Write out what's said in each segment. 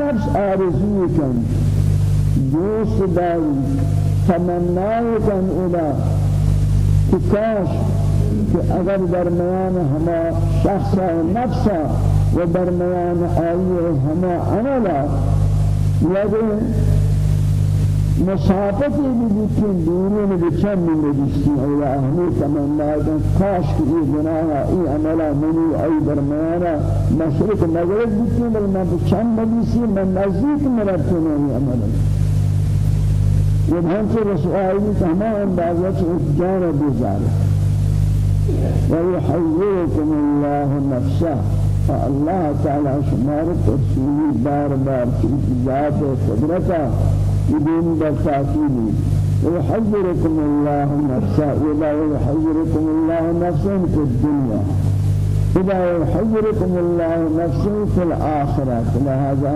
نفس آرزوی کن دوست داری تمنای کن اولا کہ کاش کہ اگر درمیان ہما شخص نفس و درمیان آئی ہما عملا یعنی مسافتی بکن دوری میں مجلسی اولا اہمی تمنا کن کاش کہ یہ گناہ ای عملہ منی ای درمیانا مشرق مغرب بکن بل میں بچن مجلسی من نزدیک مرتن ای عملہ یہ ہم سے رسوائی تمام اندازت اتجار بزارت ويحذركم الله نفسه. فالله تعالى شمار ترسيني بار بار في ذات قدرته. بدون بالتأكيد ويحذركم الله نفسا ولا يحذركم الله نفسا في الدنيا. إذا يحذركم الله نفسا في الآخرة. لهذا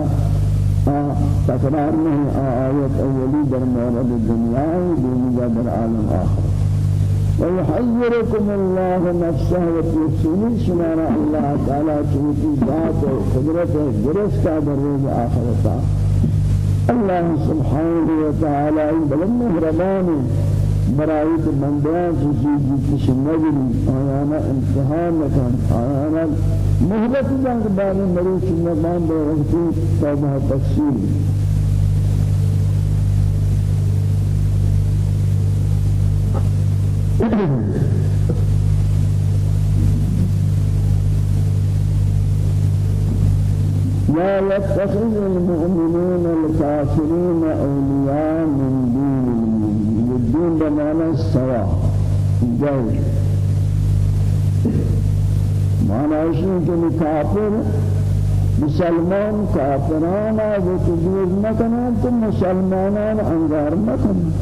تكرار من آيات أولي درمان الدنيا ودين در العالم آخر. ويحذركم الله نفسه وتوسيل شمال الله تعالى توتي ذات وقدرته درس كادر آخرته الله سبحانه وتعالى بلن مهرباني برایت بندیان چیزی کش نگری آیانا امتحان نکن آیانا جان کے بارے مریض نمان دے رہتی توبہ تفصیل. لا يتخذ المؤمنون الكافرين أولياء من دون المؤمنين. الدين بمعنى السواء جاي معنى شيء كن كافر مسلمان كافران و تجوز مکنند تو مسلمانان انگار مکنند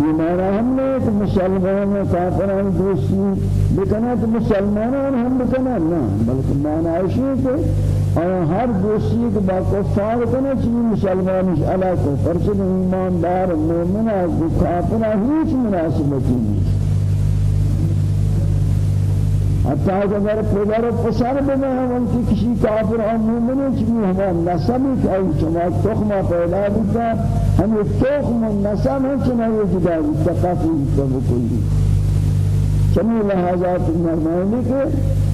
یہ معنی ہم نے کہ مسلمان دوستی بکنا تو مسلمانان ہم بکنا نہ بلکہ معنی ہے آیا ہر دوستی کے با کفار کنا چیزی مسلمانش علا کو پرچن ایماندار مومنہ کو کافرہ ہیچ مناسبتی نہیں۔ حتی اگر پدر و پسر بنا ہم کی کسی کافر اور مومن چیزی ہم نسبی کہ ای شما تخمہ پیدا بیتا ہم تخم و نسب ہم چنہ یہ جدا بیتا کافی بیتا بکلی چنی لحاظات مرمائنی کہ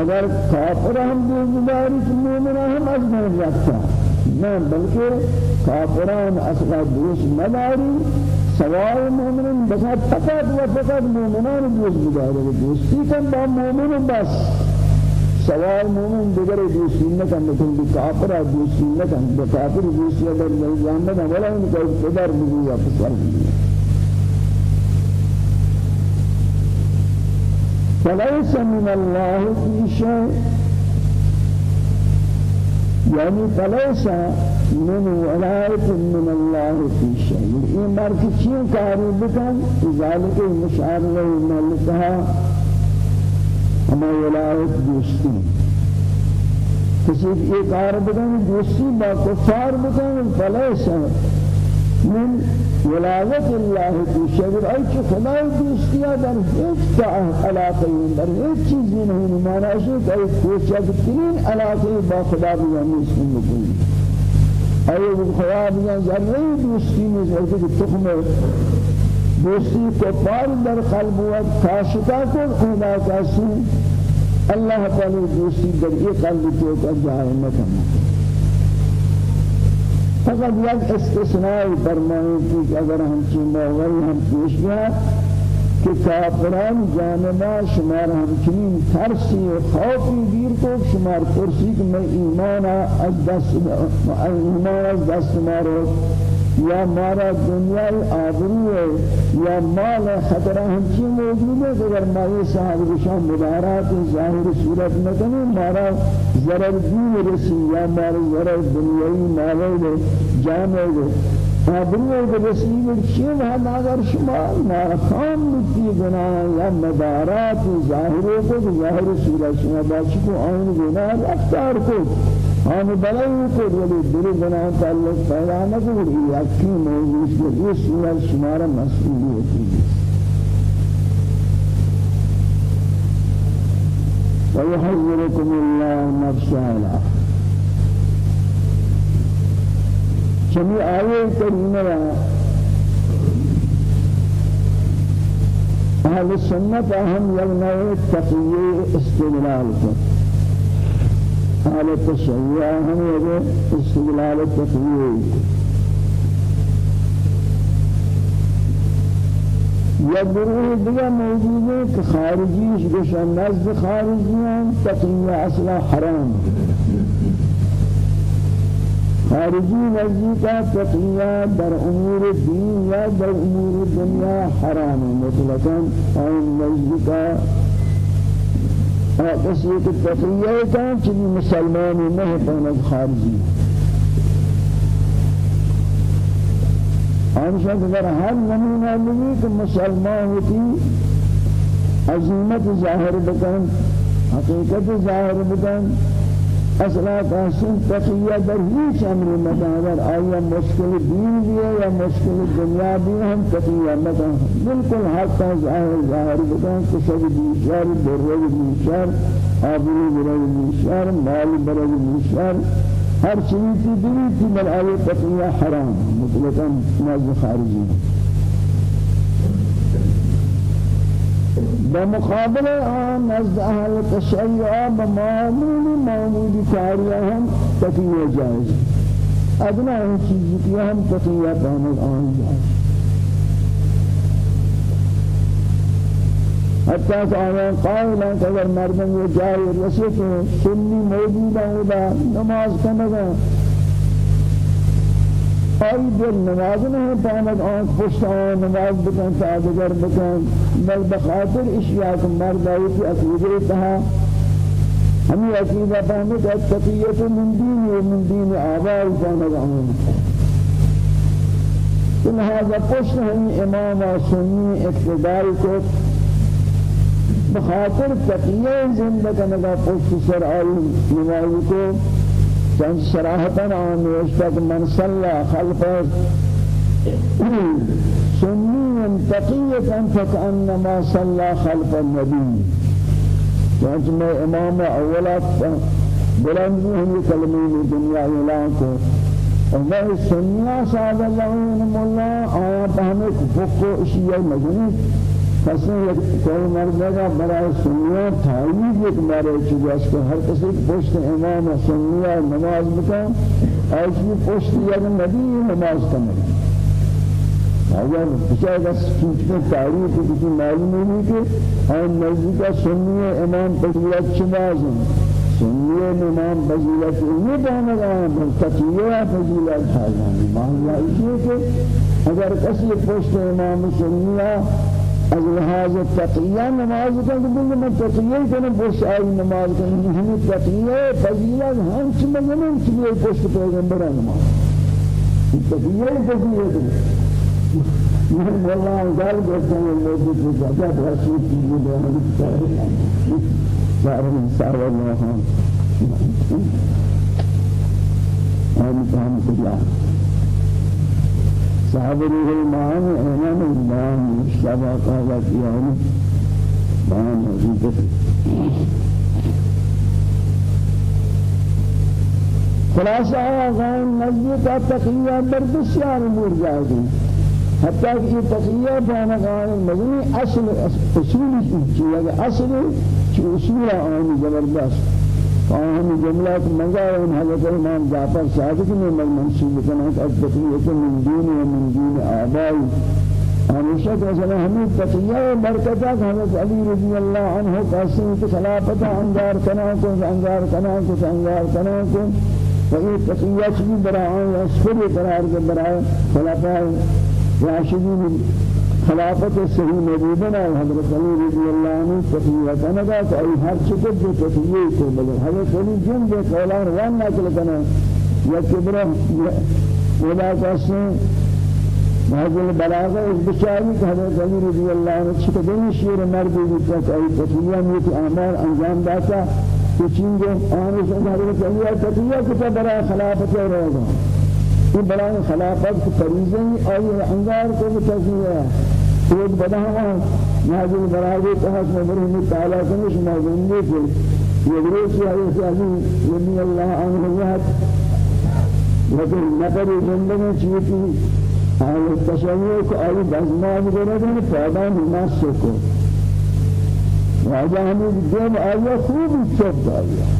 اگر کافر ہم دینداری کہ مومن ہم از من رکھتا نہ بلکہ کافران أصلا دوست مداری سوائے مومنین بس فقط و فقط مومنان دوست مداری دوستی کن با مومن بس۔ سوائے مومن دیگر دوستی نہ کن لیکن کافر دوستی نہ کن کافر دوستی اگر نہیں جاننا ولا ان کو قدر بھی یا پسر بھی فليس من الله في شيء. يعني فليس من ولاية من الله في شيء. إيه مركزين كاري بكم ذلك المشعر وملكها أما ولاية دوستين کسی ایک کار بکن دوستی با کفار فلیس من ولایت الله ای که خدای دوستیا در هیچ علاقة در هیچ چیزی نہیں مانا ہے کہ کوچکترین علاقه با خدا نیست مکنی ای خدا بھی ذره دوستی نہیں ہے کہ تخم در قلب و کاشتا کو خدا کا سن اللہ تعالی در یہ قلب تو جائے نہ فقط یک استثناء فرمائیں کہ اگر ہم چین موغل ہم پیش گیا کہ کافران جانبا شمار ہمچنین ترسی و خوفی گیر کو شمار کرسی کہ میں ایمان از دست مارو یا مارا دنیا آبرو ہے یا مال خطرہ ہمچی موجود ہے؟ اگر مائی صاحب رشان مدارات ظاہر صورت نکنی مارا ضرر دین رسی یا مارا ضرر دنیای مالے جامعے آبرو کے رسیل چیز ہم اگر شما ناکام بتی گناہ یا مدارات ظاہر کو ظاہر صورت شما باچ کو آئین گناہ رفتار کو۔ ہم بلائی کو یلی دل بنا تعلق پیدا نہ کوئی اچھی موضوع سے یہ سوال شمار ہوتی ہے ويحذركم چمی آئے کریم را اہل سنت اہم أهم تقیی التقيي کرتے أهل التشيع هم يلنوي استدلال تقيي یا گروه دیگر موجود ہے کہ خارجیش گوشن نزد خارجیان تقیہ أصلا حرام. خارجی نزدیکا تقیہ در امور دین یا در امور دنیا حرام. مطلقا آن نزدیکا آقسی کہ تقیہ کان چلی مسلمانی نہیں پاند خارجی. آنشان در لگی که مسلمان ہوتی عظیمت ظاهر بکن حقیقت ظاهر بکن أصلا قاسم تقیہ در هیچ أمر مدار آیا مشکل دین ہے یا مشکل دنیا بھی ہم تقیہ مدار بالکل حق کا ظاہر ظاہر بکن کشب بیشار برد بیشار آبری برد بیشار مال برد بیشار ہر چیز کی دلی کی بل آئے تقیہ حرام. مطلقا نزد خارجی. بمقابل آن نزد اہل تشیع بمعمول معمول کاریہ ہم تقیہ جائز ادنا ان چیز کی ہم تقیہ پہنے آن جائز حتى کہ قائلا اگر مردم یہ جائے رسے تو سنی موجود ہوگا نماز کرنا آئی دل نماز نہیں پامد آن خوش آن نماز بکن تادگر بکن بل بخاطر اشیاء مرد آئی کی عقیدے تہا ہمیں عقیدہ پامد اتقیت من دین و من دین آبائی پامد آن لہذا پشت ہم امام سنی اقتدار کو بخاطر تقیه زنده کنگا پشت سر آئی نمازی کو چند شراحتا آن نوشتا من صلى خلف سنيا تقية فكأنما صلى خلف النبي چند میں امام اولا بلندی ہمی کلمین دنیا اعلان کو اور سنیا صاحب اللہ عنہ اللہ آیا پہنے کفق و اشیاء مجنی پس یک کوئی مرد برای سنیا تعیید یک مرد چیزی است که هر کسی پشت امام سنیا نماز بکن ایشی پشت یک نبی نماز کنه. اگر بچه از چیز تعریف کسی معلوم نہیں کہ آن نزدیک سنی امام فضیلت چمازن سنی امام فضیلت یہ بہنے گا تقیہ فضیلت حاضر مانگا اسی کہ اگر کسی پشت امام سنیا از لحاظ تقیہ نماز کا کہ بل میں تقیہ کرنے بس آئی نماز کرنے ہم تقیہ فضیلت ہم چھ مجنن چھ یہ پوچھ پیغمبر نماز؟ تقیہ فضیلت میں والله قال قلت أنا موجود في جزاء رسول التاريخ صار من صار الله آمين فهم كلها المان ايمان المان شبا قالت يعني مان وجودت خلاصہ آغان نزدیک تقیہ بر بسیار امور جائے حتى کہ یہ تقیہ بانگان مدنی اصل اصول چیز اصل چی اصول آنی زبردست فهم جملة مجال حضرت الإمام جعفر صادق من المنصوب كانت التقية من دين ومن دين آبائي ہمیشہ کہ مثلا ہمیں تقیہ و برکتات حضرت علی رضی اللہ عنہ قاسم کی خلافت انگار کنا کو انگار کنا کو انگار کنا کو وہی تقیہ چیز برائے اسفر قرار کے خلافہ راشدین خلافت صحیح نبینا حضرت علی رضی اللہ عنہ تقیہ کنگا کہ ای ہر چکت جو تقیہ کو مگر حضرت علی جن دے قولان وان ناکل کنا۔ یا کبرہ ولا قاسم بعض البلاغه اس بچاری کہ حضرت علی رضی اللہ عنہ چکت دین شیر مردی بھی کہ ای تقیہ میں کہ اعمال انجام داتا۔ کہ چین جو آنے سے حضرت علی تقیہ کو برای خلافت رہے گا یہ برای خلافت کو فریضہ آئی انگار کو بتزیہ ایک بڑا ہوا نازل برای تحت مبرہم تعالیٰ کنش موزنی کے یہ گروسی آئی سیاسی یعنی اللہ عنہ یہت لیکن نفر زندگی چیتی آئی تشمیع کو آئی بزمان گردن پادان ناس کو واجہ ہمیں دین آیا خوب چپ آیا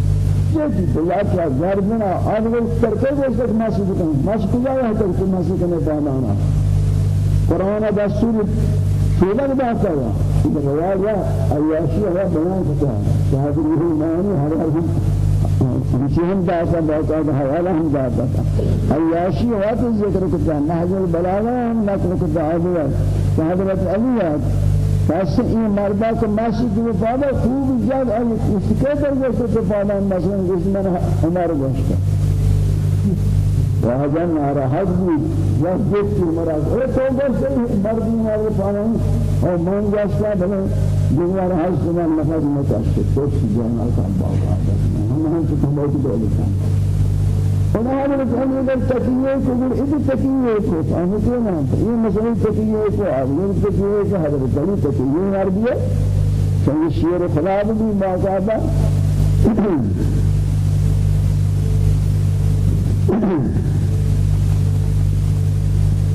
جیسی بلا کیا گھر بنا آدھگر کرتے گئے مسجد کن مسجد کجا ہے تو مسجد کنے پادانا قرآن دستور شیلہ بات ہے یہ رواية عياشي هو بيان كتاب شهادة الإيمان هذا هم داتا باقاعدة حوالا هم داتا عياشي هو الذكر كتاب نهج البلاغة هم نقل كتاب شهادة عليات فاس این مردا کو ماشی کی وفادا خوب اس کے درجے سے وفادا مثلا جس میں ہمارا گوشت وهذا ناراحت بود. یا جت مراد اے تو بس مرد ہمارے پانے اور من جاستا بنے دوبارہ ہر زمان نفاذ متاثر تو جانا کا بابا ہم ہم تو بہت دولت اور ہمارے ہم اگر تکیے کو اگر اس تکیے کو ہم کیا نام یہ مسئلہ تکیے کو اور تکیے کو حضرت علی تکیے عربی ہے کہ شیر خدا بھی باقاعدہ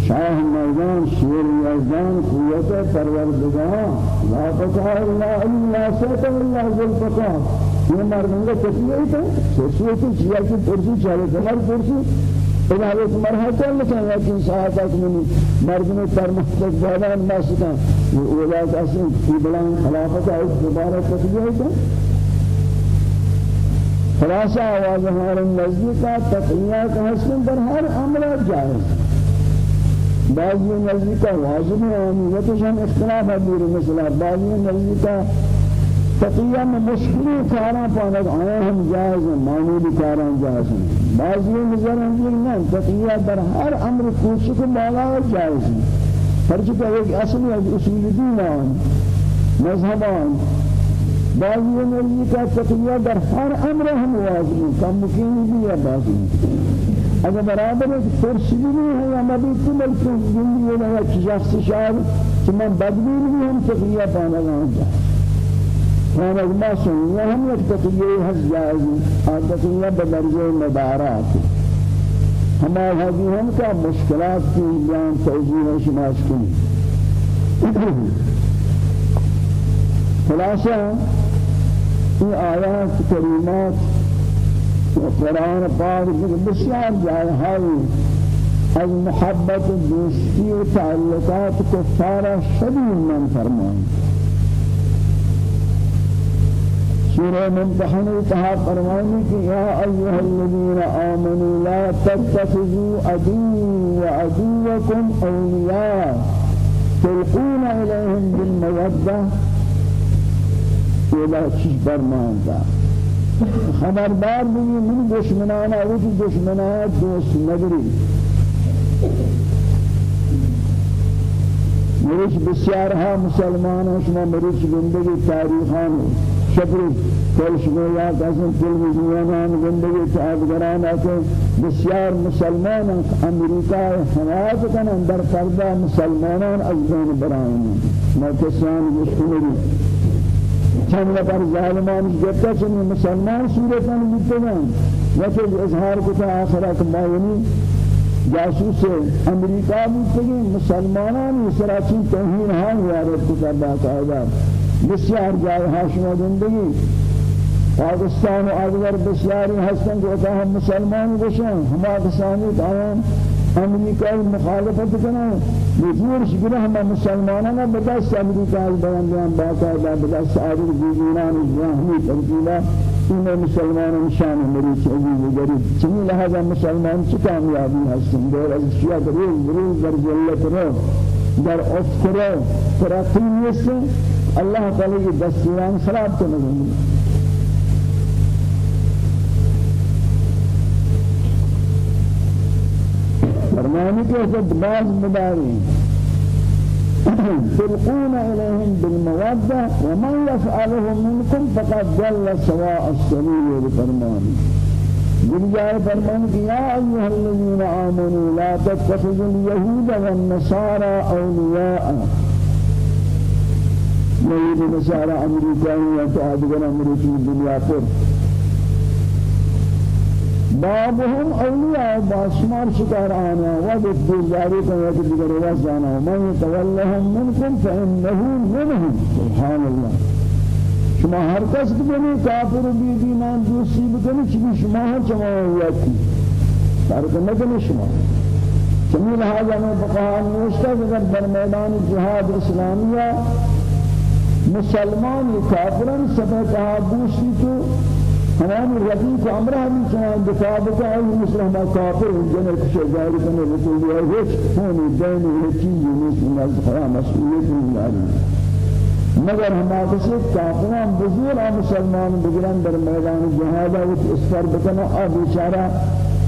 شاه مردان شیر یزدان قوت پروردگار. لا بقاء الا الا سات الله ذل بقاء یہ مردوں کا کیسے ہے سوچو کہ جیا کی پرسی چاہے کمر پرسی. اذا ایک مرحلہ لیکن لیکن ساعتك من مردوں پر مستق زیادہ ناسکا ولا کسی کی بلان خلافت ہے دوبارہ کیسے ہے خلاصہ آواز ہمارے نزدیک تقیہ کا حسن پر ہر عمل جائز بعضی نزدیکا واجب ہے امیتش ہم اختلاف ہے دور مثلا. بعضی نزدیکا تقیہ میں مشکلی کارا پاند آیا ہم جائز ہیں معمولی کارا جائز ہیں. بعضی نظر ہم نہیں تقیہ در ہر أمر کوچک بالا جائز ہیں. پرچکہ ایک اصلی اصول دین آن مذہب آن بعضی نزدیکا تقیہ در ہر أمر ہم واجب ہیں. کم مکینی بھی ہے بعضی اگر برابر فرشدی نہیں ہے یا نبی کی ملک زندگی ہے یا شخص شاعر کہ من بدبیر بھی ہم تقیہ پانا گا جا کان از ما سنیا ہم یک تقیہ حس جائزی آن تقیہ بدرجہ مدارات ہما حدی ہم کا مشکلات کی بیان توجیہ شماش کنی. خلاصہ یہ آیات کریمات قرآن پاک بسیار جائے ہائی از محبت دوستی و تعلقات کفارہ شدید من فرمان؟ سورہ ممتحن اتحا فرمانی کہ یا ایوہ الذین آمنوا لا تتخذوا عدو وعدوكم اولیاء تلقون الیہم بالمودہ یہ چیز فرمان خبردار بھی من دشمنان أو کی دشمنان دوست نگری مرش بسیار ها مسلمان شما مرش زندگی تاریخان شکر کل شما یا کسان تلویزیونان زندگی تابگران آکے بسیار مسلمان امریکا حمایت کنن در پردہ مسلمانان از بین برائن ما کسان مشکلی چند نفر ظالمان گفته چنین مسلمان صورتان می‌تونن یکی اظهار کتا آخرت ماینی جاسوس امریکا می‌تونی مسلمانان اسراچی توهین ها وارد کتا باقاعدہ بسیار جای هاشم زندگی پاکستان و آدگر بسیاری هستند که هم مسلمان بشن ہما کسانی آیان امریکا مخالفت کنا مجبور شکر ہم مسلمانوں نے بدست امریکا بیان بیان باقاعدہ بدست آدم دیگران جاہمی تنقیلہ ان مسلمانوں شان مریض عزیز غریب چنین لہذا مسلمان چی کامیابی ہستن دور از شیعہ روز روز در جلت رو در افکر ترقی نیست اللہ تعالی کی دستیران خراب تو فرمانی کے خود باز مداری تلقون إليهم بالمودة ومن يفعله منكم فقد جل سواء السبيل فرماني جل فرمان يا أيها الذين آمنوا لا تتخذوا اليهود والنصارى أولياء. يهود النصارى أمريكا وتعادل أمريكا الدنيا پر. بابهم أولياء باشمار شكار آنا وقت بزاري كان وقت بغير وزانا ومن يتولهم منكم فإنه منهم. سبحان الله. شما هر کس بکنی کافر و بی دینان دوستی بکنی چی شما هم چما ہویاتی تارک نکنی شما. چمی لحاظا میں فقہان نوشتا اگر در میدان جہاد اسلامیہ مسلمان کافران سبہ کہا دوستی تو ہمانی رفیق امرہ بھی چنان دفاع بکا ہے مسلم کافر جنر کشے ظاہر کرنے رسول اللہ ہیچ ہونی دین و چیزی نیسی نزد خدا مسئولیت نہیں مگر ہما کسی کافران بزور آ مسلمان بگرن در میدان جہادہ وچ اس پر بکنا آ بیچارہ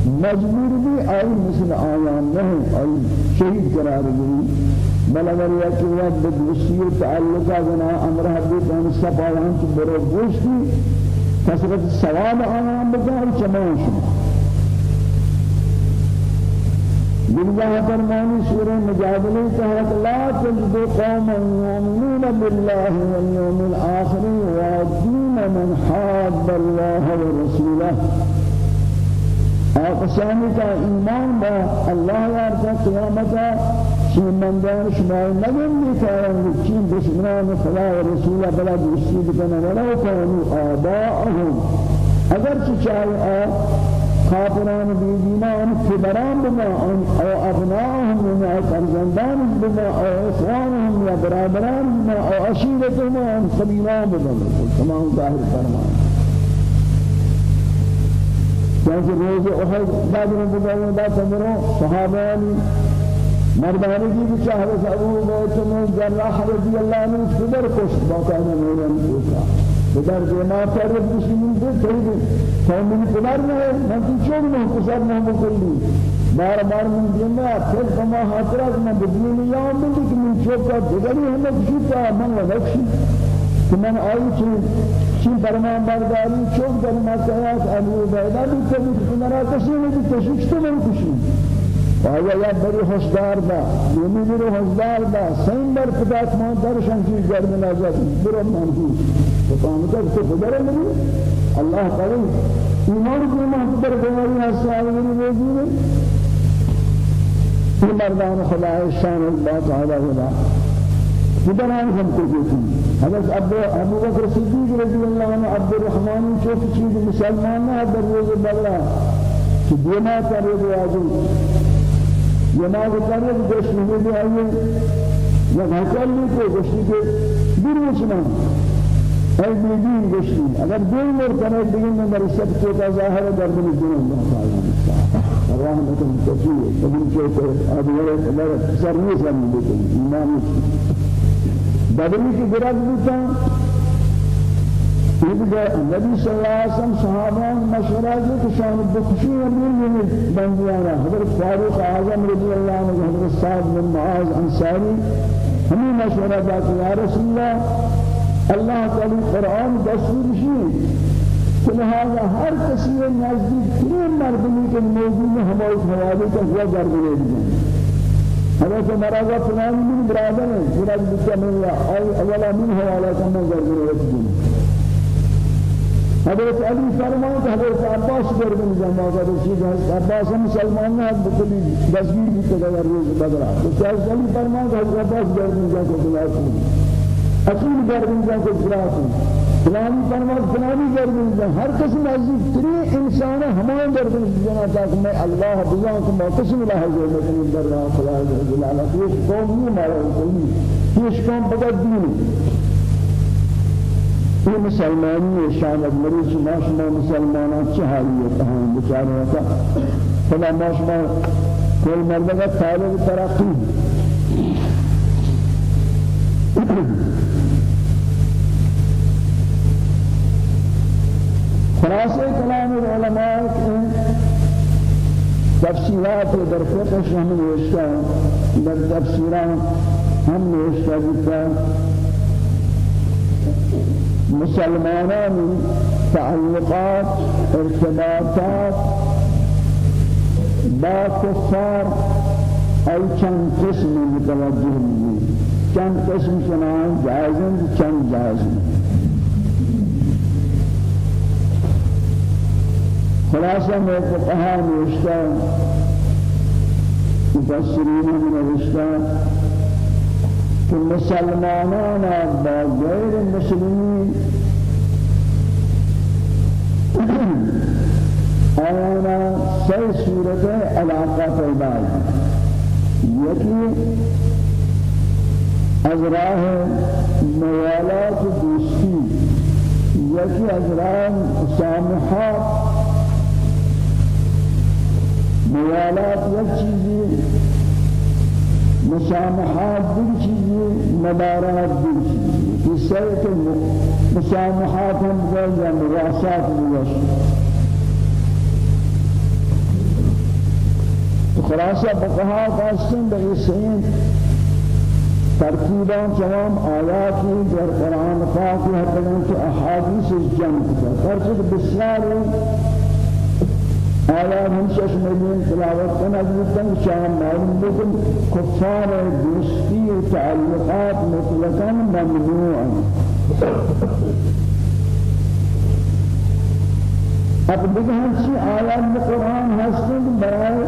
مجبور بھی آئی مثل آیان نہیں آئی شہید قرار گئی بل اگر یہ کہ وہ بدوسی تعلقہ بنا امرہ بھی ہم سب آیان کی برو گوشتی کثرت ثواب آیان بکار چمان بالله فرماني سورة مجادلة تحت لا تجد قوما يؤمنون بالله واليوم الآخر ويؤدون من حاد الله ورسوله. کا ایمان با اللہ یارتا قیامتا شی مندان شمائی نگن بیتارن چین دشمنان خدا و رسول بلا دوستی بکن ولو کانو آباءهم اگر چی چاہی آ کافران بیدینان کبران بما أو ابناءهم بما فرزندان بما أو اخوانهم یا برادران بما أو عشیرتهم قبیلان بما تمام ظاہر فرمان چونکہ روز احد بعد میں بگاؤں دا سمروں صحابانی مردانی کی بھی چاہت ابو بیت میں جراح رضی اللہ عنہ صدر کش باقاعدہ میرے کوکا بدر جما کر مسلمین کو تھوڑی قوم قدر نہ ہے میں چھوڑ نہ قصر نہ مکلی بار بار من دینا پھر کما حاضرات میں بدنی یوم میں کہ من چوکا دیگری ہم کچھ کا من لگشی کہ من آئی چیز چین فرمان برداری چوک در مسایات ابو عبیدہ بھی کبھی کنارا کسی بھی تشویش تو نہیں کشی آیا یا بری حسدار با یمی بری حسدار با سین بر پتاک مان در شنچی گرم نازد برم منفوس تو فهمتا تو خبر نہیں اللہ قوی. ایمان کو محبت گواری حسن موجود ہے یہ مردان خدا شان اللہ تعالی خدا. بدنان هم کوجتی حضرت ابو ابو بکر صدیق رضی اللہ عنہ عبد الرحمن چوک چیز مسلمان نہ در روز بدلا کہ دینا کرے دے یما کو کرے دے شنو دے آئے یا بھاکل کو گشتی کے دور وچنا اے بیدین گشتی اگر دو مر کرے دیگن میں در سب کو کا ظاہر در دل دین اللہ تعالی رحمت تجیه تبین کہ ابو بکر سر نہیں سمجھتے ایمان بدلی کی گرد بوتا یہ نبی صلی اللہ علیہ وسلم صحابان مشورہ جو کہ شان بخشی امیر یہ بندیانا حضرت فاروق اعظم رضی اللہ عنہ حضرت سعد بن معاذ انصاری ہمیں مشورہ دا کہ یا رسول اللہ اللہ تعالی قرآن دستور شی لہذا ہر کسی نزدیک ترین مردمی کے موجود ہمارے حوالے کا ہوا گردنے دیئے حضرت مرازا فلان من برادر ہے براد بسمیہ اور اولا من حوالہ کرنا ضرورت ہے حضرت علی فرمان کہ حضرت عباس در بن جمع کا رسید حضرت عباس مسلمان نے بکلی دستگیر بھی تگا روز بدرا تو حضرت علی فرمان کہ حضرت عباس در بن جمع کو بلا اصول در بن جمع کو بلا فلانی فرماد فلانی گردن جان ہر کس نزدیک تری انسان ہمان گردن جان تاکہ میں اللہ بیان کو ملا ہے جو میں در رہا خدا جل علا یہ قوم نہیں مارا کوئی یہ قوم بغیر دین یہ مسلمانی شان مریض ما شما مسلمانان چه حالیت ہیں بیچارے کا فلا ما شما کوئی مردہ طالب ترقی. خلاصه كلام العلماء تفسيرات در فقه هم نوشتا در تفسيرات هم نوشتا مسلمانان تعلقات ارتباطات با كفار أي چند قسم متوجه چند قسم شنان جائزن چند جائزن خلاصہ میں فقہا نوشتا مفسرین من نوشتا کہ مسلمانان با غیر مسلمین آیانا سی صورت علاقہ پیدا یکی از راه موالات دوستی یکی از راه مسامحات موالات یک مسامحات دل چیزی مدارات دل چیزی قصه که مسامحات هم بگوید یا مواسات بگوید خلاصہ بقہات آسن بغیسین ترتیبان تمام آیاتی در قرآن پاک حتی کہ احادیث جمع کرتا فرصت بسیار آیات ہم شش ملین تلاوت کرنا بودن شام معلوم بودن کفار دوستی و تعلقات مطلقا ممنوع اب دیگه همچی آیات قرآن هستند برای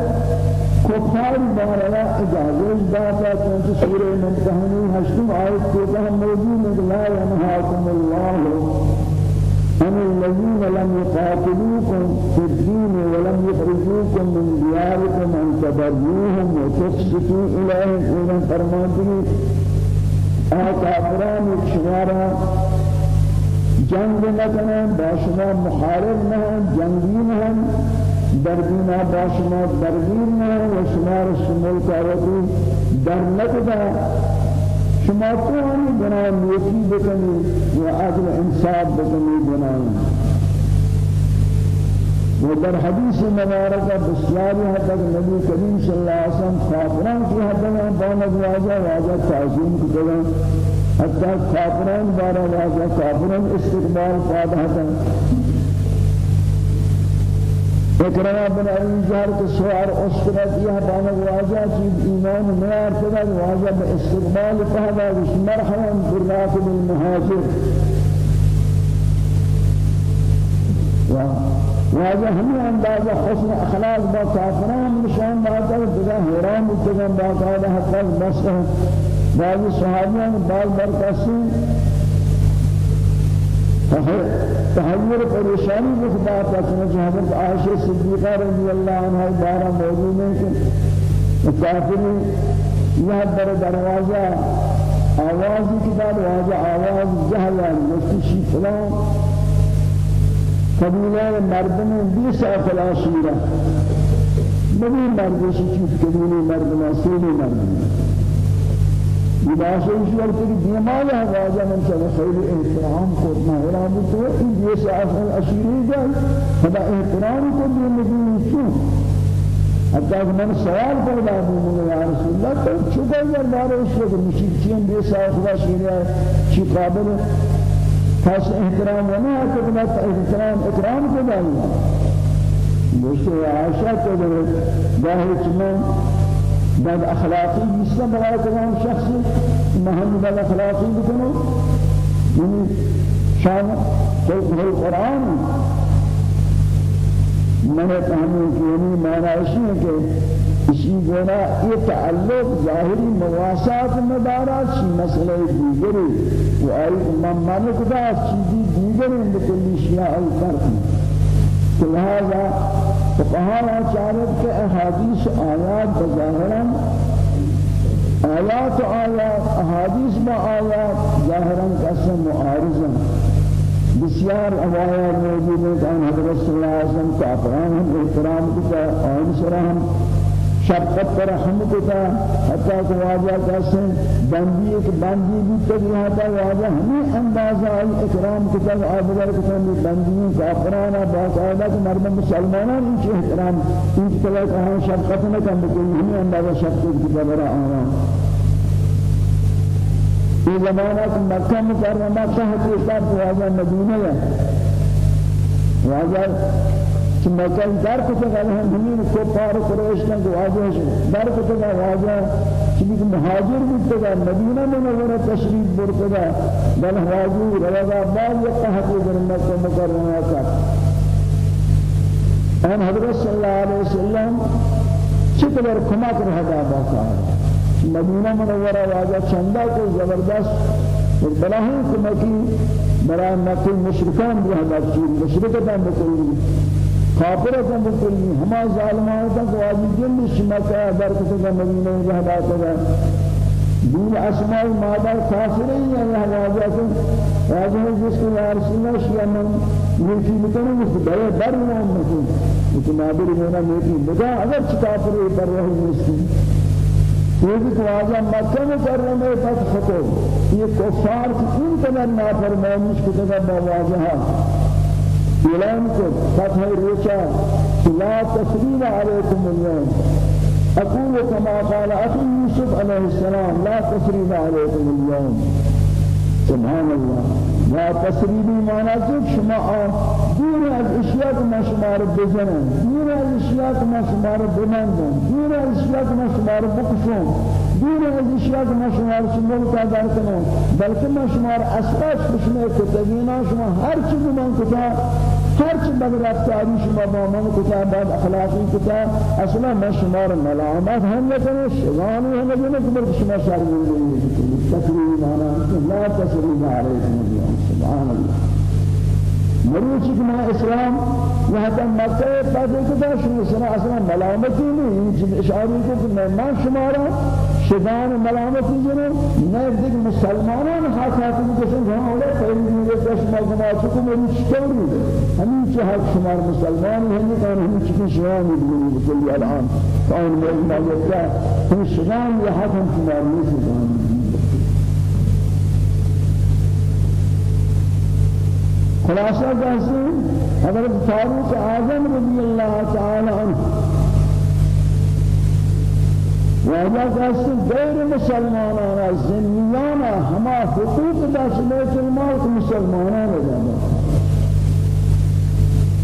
کفار بارا اجازت داتا چونکہ سورہ ممتحنی ہشتم آیت کو ہم موجود لا ينهاكم الله عن الذين لم يقاتلوكم في الدين ولم يخرجوكم من دياركم أن تبروهم وتقسطوا إليهم إذا فرمانتني آكافران شمارا جنگ نکنن با شما محارب نهن جنگی نهن. در دینا باشما درگیر نه و شما را شمول کارتی در نکدا شما تو همی بنا نیکی بکنی و عدل انصاف بکنی بنا و در حدیث مبارکہ بسیاری حد تک نبی کریم صلی اللہ علیہ وسلم کافران کی حد میں بانت واجہ واجہ تعظیم کی جگہ حتی کافران بارا واجہ کافران استقبال پادہ اکرما بن ابي جهل کے سوار اسرت یہ بان واجہ چیز ایمان میار تدا واجہ باستقبال فهذا مرحبا بالراكب المهاجر واجہ ہمیں اندازہ حسن اخلاق با کافران نشان داتا جگہ حیران بتگن باقاعدہ حتی بس بعض صحابیان بعض برکسی تحیر پریشانی بخدا تا چنانچہ حضرت عائشہ صدیقہ رضی اللہ عنہ بارہ موجود ہے کہ کافری یہ در دروازہ آوازی کی دروازہ آواز جہلان مستشی فلان. قبیلہ مردم بیس افلاشیرہ نبی مردشی چیز قبیلی مردم سیلی مردم. لباس ایشور کی بیمار ہے واجہ من سے خیر احترام کو نہ ہو رہا تو ان یہ سے اصل اشیری جائے خدا احترام کو بھی نبی کیوں حتی کہ من سوال پیدا ہوں یا رسول اللہ تو چکا یار بارے اس وقت مشکین بے ساتھ خدا شیری ہے چی قابل خاص احترام و نہ کہ بنا احترام اکرام کو دائی دوستو عائشہ کو دے باہر چمن بد اخلاقی نیست برای تمام شخص مهم بد اخلاقی بکنه یعنی شان خلق القرآن؟ من فهمی کہ یعنی معنی ہے کہ اسی گونا یہ تعلق ظاہری مواسات مدارات شی مسئلہ دیگری. و آئی من مالک دا چیزی دیگری بکلی شیاء الفرق. لہذا فقهاء چارت کے احادیث آیات بظاہرا آیات آیات احادیث با آیات ظاہرا قسم معارضا بسیار آیات موجود ہیں کہ حضرت صلی اللہ علیہ وسلم کافران ہم احترام کتا آئین سرہم شفقت پر رحم کتا حتی کہ واجہ کیسے بندی ایک بندی بھی تک یہاں تھا واجہ ہمیں اندازہ آئی اکرام کتا آبدار کتا میں بندیوں کافرانا باقاعدہ کہ مرد مسلمانان ان کی احترام ان کی طرح کہاں شفقت نہ کم بکلی ہمیں اندازہ شفقت کتا برا آنا یہ زمانہ کہ مکہ مکرمہ تحت حساب واجہ مدینہ ہے۔ واجہ کہ مکہ در کو تو ہم زمین کو پار قریش کا واجہ در کو تو واجہ کہ مہاجر بھی تو مدینہ میں نظر تشریف برکدا بل حاجی رضا بعد یہ تحت در مکہ مکرمہ کا آن حضرت صلی اللہ علیہ وسلم چقدر کمک رہا باقا مدینہ منورہ واجہ چندہ کو زبردست بلاہی کمکی برای مکہ مشرکان بھی ہم چیز مشرکتاں بکلی کافرتاں بکلی ہما ظالمانتاں کو آجی جن شمکہ برکتاں مدینہ رہا باقا دین اسماء مادر کافرین یا واجہ کو واجہ جس کو یارسنا شیعہ من نیکی بکنه مست بڑے در نام مکن لیکن نادر مینا نیکی بگا اگر چکافر پر رہی مسکن یہ بھی واجہ مکہ مکرمہ فتح کو یہ کفار کی ان قدر نافرمانش کو تگا واجہ اعلان کو فتح روچا لا تسلیم علیکم اليوم. أقول كما قال أخي يوسف عليه السلام لا تسريب عليكم اليوم. سبحان الله. لا تسريب معنى ذلك شما دين الاشياء ما شما رب بزنن. دين الاشياء ما شما رب بمندن دين الاشياء ما شما رب بكشون دين الاشياء ما شما رب شما تعدار کنن بلکہ ما شما اسباب شما کتبینا شما هر چیز من کتاب هر چی بد رفتاری شما با من کتا بد اخلاقی کتا أصلا من شما را ملامت هم نکنه شغانی هم نکنه که بلکه شما شرمی نمیدید تکریمی مانا لا تسریم علیکم اليوم. سبحان الله. مروچی کہ میں اسلام تک مکہ پاتے کتا شما سنا أصلا ملامتی نہیں اشاری کو میں شمارا شدان ملامتی جنو میں دیکھ مسلمانان حق حاکم کسن جہاں اولا پہلی دیگه کشما گنا چکو میری چطوری ہمیں چه حق شمار مسلمان ہیں کہ ہمیں چکو شیانی بگنی بکلی الان کون مولی مالکتا ہم شدان یہ حق ہم شمار نہیں شدان خلاصہ کہتے حضرت فاروق اعظم رضی اللہ تعالی عنہ واجہ کہتے غیر مسلمانان زمیان ہما حقوق دست بیت المال مسلمانان جانا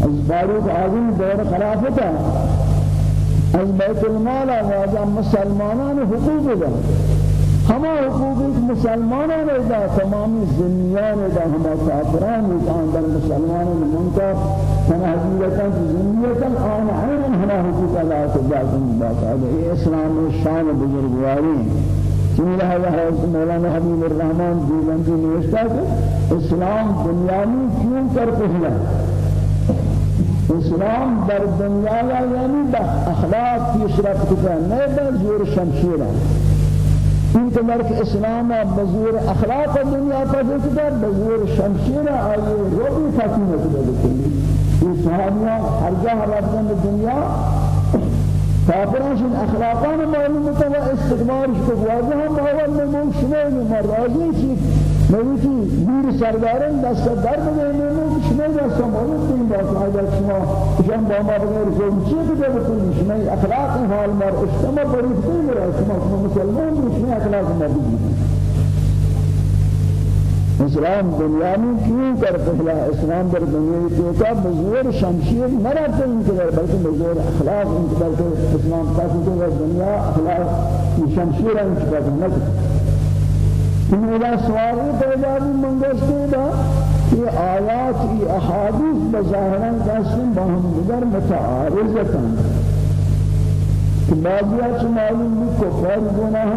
از فاروق اعظم دور خلافتا از بیت المال واجہ مسلمانان حقوق دست ہما حقوق مسلمانوں نے دا تمامی زمیان دا ہما کافران دا اندر مسلمانوں نے منکر تنہجیتا زمیتا آن عین ہما حقوق اللہ تباکن باقاعدہ یہ اسلام شان بزرگواری. چنی لہذا حضرت مولانا حبیب الرحمن دیلندی نوشتا کہ اسلام دنیاوی کیوں کر پہلا اسلام در دنیا یعنی با اخلاق پیشرفت کا نہیں با زور شمشیرہ این که مرک اسلام بزور اخلاق دنیا کا ذکر بزور شمشیر آئی روبی فتنہ کده بکنی این صحابیاں ہر جہاں رفتن دنیا کافرانشون اخلاقان معلوم تو استقبالش کو واضح هم اول نمون شما نمار راضی چی نویتی دیر سردارن دست درد نمون شما دست معلوم تین باز آیا شما شما با ما بغیر زوم چی بده بکنی شما اخلاق حال مر اشتما بریفتی مرا شما شما مسلمان شما اخلاق مر بگیرید اسلام دنیا میں کیوں کر پہلا اسلام در دنیا میں کا بزور شمشیر نہ رہتے ان کے بلکہ بزور اخلاق ان کے بلکہ اسلام کہ دنیا اخلاق شمشیر ان کے نہ ولا سواری پیدا بھی منگستے دا یہ آیات ای احادیث بظاہران قسم باہم دیگر متعارضتاں۔ کہ بعضیات معلوم بھی کفار گناہ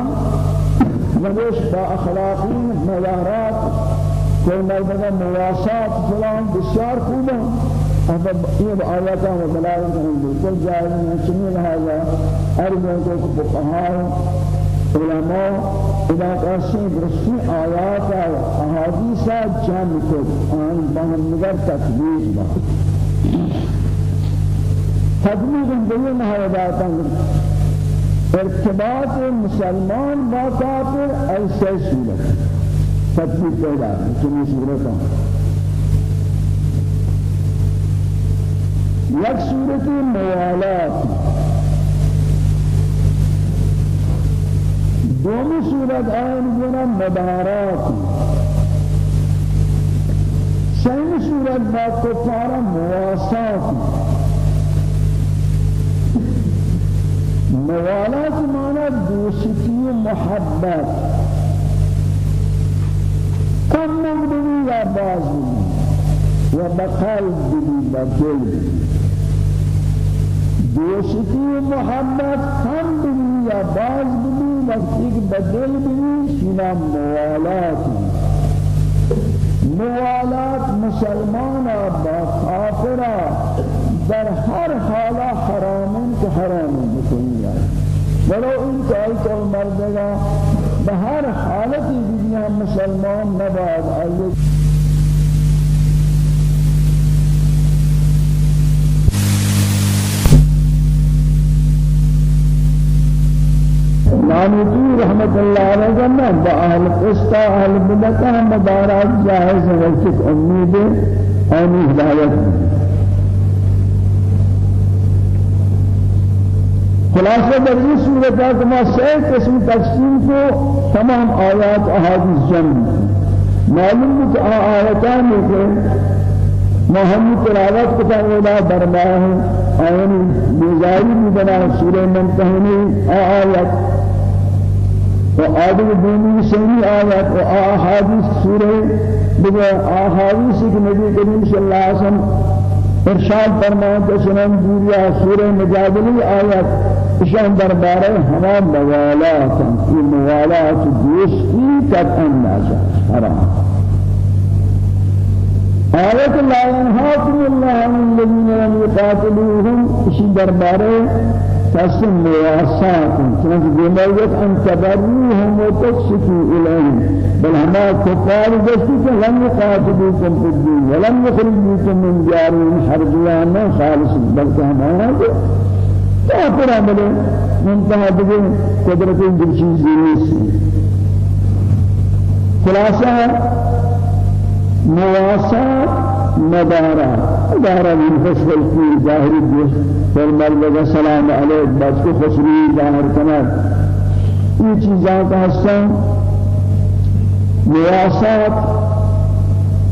نوش با اخلاقی مدارات کوئی مردگا مواسات فلان بسیار خوبا اب یہ آیات و دلائل کریں بالکل جائز نہیں چنی لہذا ارجو کو اذا قاسم برسی آیات و احادیث جمع کو آن باہم نگر تکبیر با. تدمیق بیان حیداتا ارتباط مسلمان با کافر ایسے صورت تطبیق پیدا چنی صورت یک صورت موالات. دومی صورت آئین جنا مدارات. سین صورت با کفار مواسات. موالات معنى دوستی محبت. کم مقدمی یا بازی. و بقلب بی بدل دوستی محمد هم بنی یا باز بنی وقتی که بدل بنی سینا موالات موالات مسلمان با کافر در هر حال حرام که حرام بکنی ولو این کاری کل مردگا به هر حالتی دنیا مسلمان نباد آیه نانوتی رحمت اللہ علیہ جنہ با اہل قسطہ اہل بدتہ مدارات جائز وقت امید آنی ہدایت۔ خلاصہ در یہ صورت ہے کہ میں سے قسم تقسیم کو تمام آیات احادیث جمع۔ معلوم ہے کہ آیاتان میں کہ محمد تلاوت کو تعالی دربار آیانی بیزاری بھی بنا سورہ ممتحنی آیات وآدم بومی سنی آیات و آحادیث سورہ بگا آحادیث کہ نبی کریم صلی اللہ وسلم ارشاد فرمائے کہ سنن دوریا سورہ مجادلی آیات اشان دربارے ہما موالات یہ موالات دوستی قطعا ناجائز حرام۔ آیت لا ينهاكم الله عن الذين يقاتلوهم اشی دربارے قسم مواسات چنانچہ جمعیت ان تبروهم وتقسطوا إليهم بل هما كفار جسد لم يقاتلوكم في الدين ولم يخرجوكم من ديارهم حربيانا خالص بل هما كافر عمله منتهى بگن قدرت دل چیز مواسات مدارا مدارا من حسن الكير ظاهر الجيش فرمال لگا سلام علیک بس کو خسری ظاہر کنار یہ چیزاں کا حصہ مواسات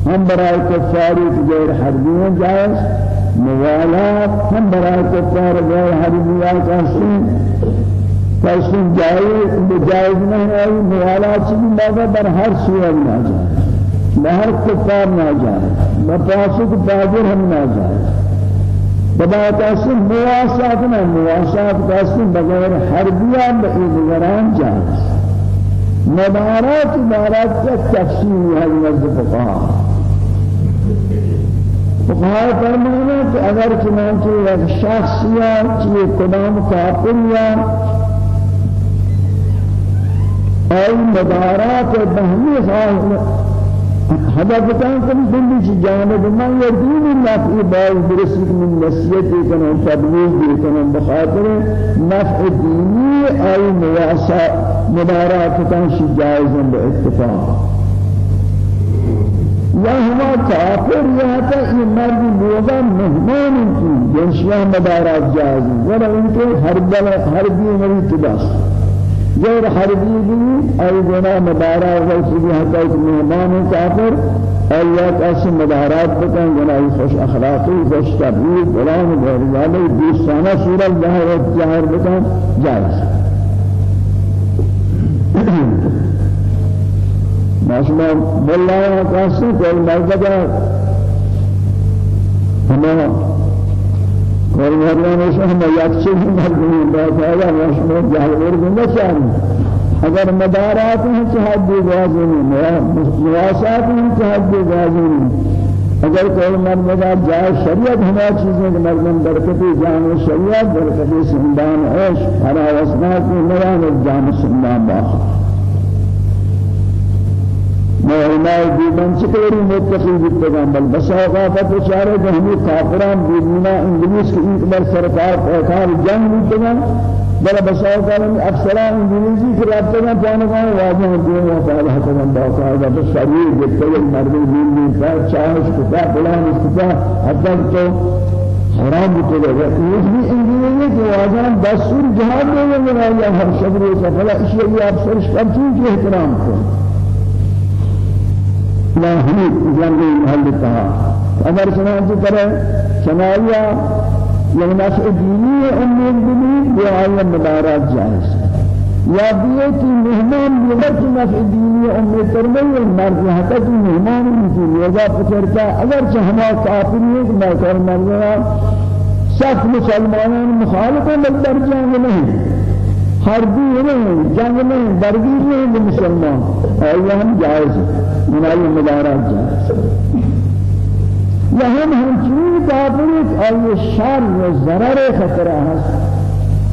ہم برائے کفاری غیر حربیوں جائز موالات ہم برائے کفار غیر حربیوں حصہ فاسم جائز جائز نہیں ہے موالات سے بھی بر ہر صورت ناجائز بہر کفار نہ جائے مفاسد فاجر ہم نہ جائے بدا تاسم مواسات نہ مواسات تاسم بغیر حربیان بإذگران جائے مدارات مدارات کا تفصیل ہے نزد فقہا فقہا فرمانا کہ اگر چنانچہ ایک شخص یا چیئے کدام کافر یا اور مدارات بہمی خواہ هذا بتان كم دنيا جانب ما يدين الله في بعض درسك من نصيحة كنا تبليغ كنا بخاطر نفع ديني أي مواساة مدارات كان شيء جائز باتفاق یا ہما کافر یا تا یہ مرد موضع مہمان کی جنشیاں مدارات جائز ولا ان کے ہر بل ہر بھی نبی تباس غیر حربی بھی ای گنا مدارا حتی ایک مہمان کافر اللہ کاسی مدارات بکن گناہی خوش أخلاقی خوش تبلیغ غلام غیر والی دوستانہ صورت ظاہر ظاہر بکن جائز ماشما بالله کاسی کوئی مرتبہ ہمیں اور مردان شہم یکچی مردان بات آیا مشمول جاہور گنده چاری اگر مدارات ہیں چہد گازنی مواسات ہیں چہد گازنی اگر کوئی مرد مدار جائے شریعت ہما چیزیں کہ مردم برکتی جان شریعت برکتی سندان عیش ہرا وسنات میں مران جان سندان باخر علماء دیدن چطوری متقی بیتگان بل بساقافت اشاره کہ ہمیں کافران دیدنا انگلیس کی ایک بار سرکار پہکار جنگ بیتگان بل بساقافت افسران انگلیسی کی رابطگان پانگان واضح دین و تعالی حکمان باقاعدہ بس شریر بیتگان مردم دین فاید چاہش کتا فلان اسکتا حتی تو حرام بتوجه انگلیسی کی واضح دستور جہاد دے گا ہر شبر کا فلا اشیاء افسر شرطی کی احترام کو لا حمید جنبی محل تها اگر چنانچہ کرے چنائیہ یہ نفع امید بنی یہ آیہ مدارات جائز یا بیتی مہمان بیدر کی نفع دینی امید ترمی مرد حقیقت مہمان بیتی لیجا پچرتا اگر چہما کافری ہے کہ مرد صف مسلمانان مخالف ہیں در جنگ نہیں حربی نہیں جنگ نہیں درگیر نہیں مسلمان۔ اور ہم جائز منائی مدارات جائز یہاں ہم چین کافر اور یہ شر و ضرر خطرہ ہے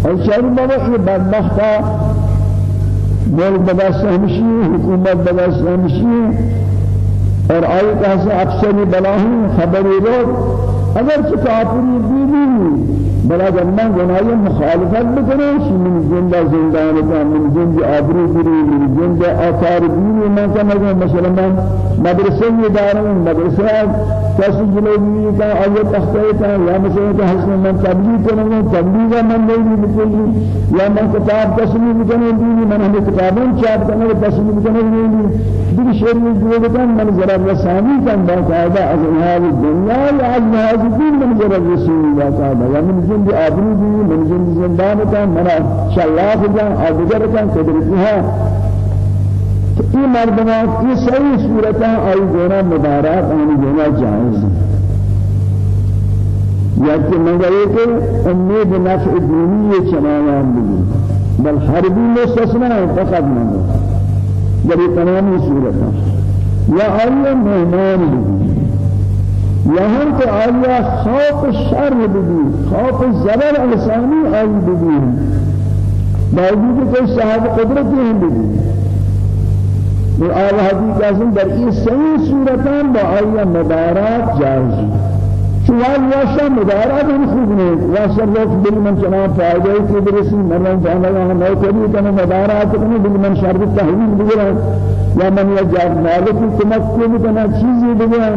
اور شر بابا یہ بدبختہ ملک بدست ہمشی حکومت بدست ہمشی اور آئی کہا اکثر بلاہی خبری روک اگر چه کافری بیدی بلا جنن گناهی مخالفت بکنه شی من جند زندان کا من جند آبرو بری من جند آثار دینی من کا مثلا من مدرسه اداره مدرسه کسی جلوی کا آیه تخته کا یا مثلا کہ حسن من تبلیغ کرنے تبلیغ من نہیں بکلی یا من کتاب تصنیف کرنے دینی من ہمیں کتابوں چاپ کرنے تصنیف کرنے دینی دیگر شریع جو بکن من ذرا رسانی کن باقاعدہ از هذه الدنيا یا از هذه الدين من ذرا رسول باقاعدہ یا من جند آبرو من جند زندان کا منا شلاف جان آدگر کا قدرتی ہے یہ مردمان یہ صحیح صورت ہے آئی گونا مبارک آنی گونا جائز. یا کہ مگر یہ کہ امید نفع دینی چنانیان بھی بل حربی مستثنى ہے فقط مگر جب یہ تمامی صورت ہے یا آئی مہمان یہاں تو آیا خوف شر بھی خوف زبر انسانی آئی بھی باوجود کوئی صاحب قدرت نہیں بھی اور آل حدیث اعظم در این صحیح صورتان با آیا مدارات جائز سوال واشا مدارات ہم خوب نہیں واشا لوگ بل من چنان فائدہ کی برسی مرن جانا ہے نو کبھی کنا مدارات کنا بل من شر تحویل بگرا یا من یا جاب مالک تمکن کنا چیزی بگرا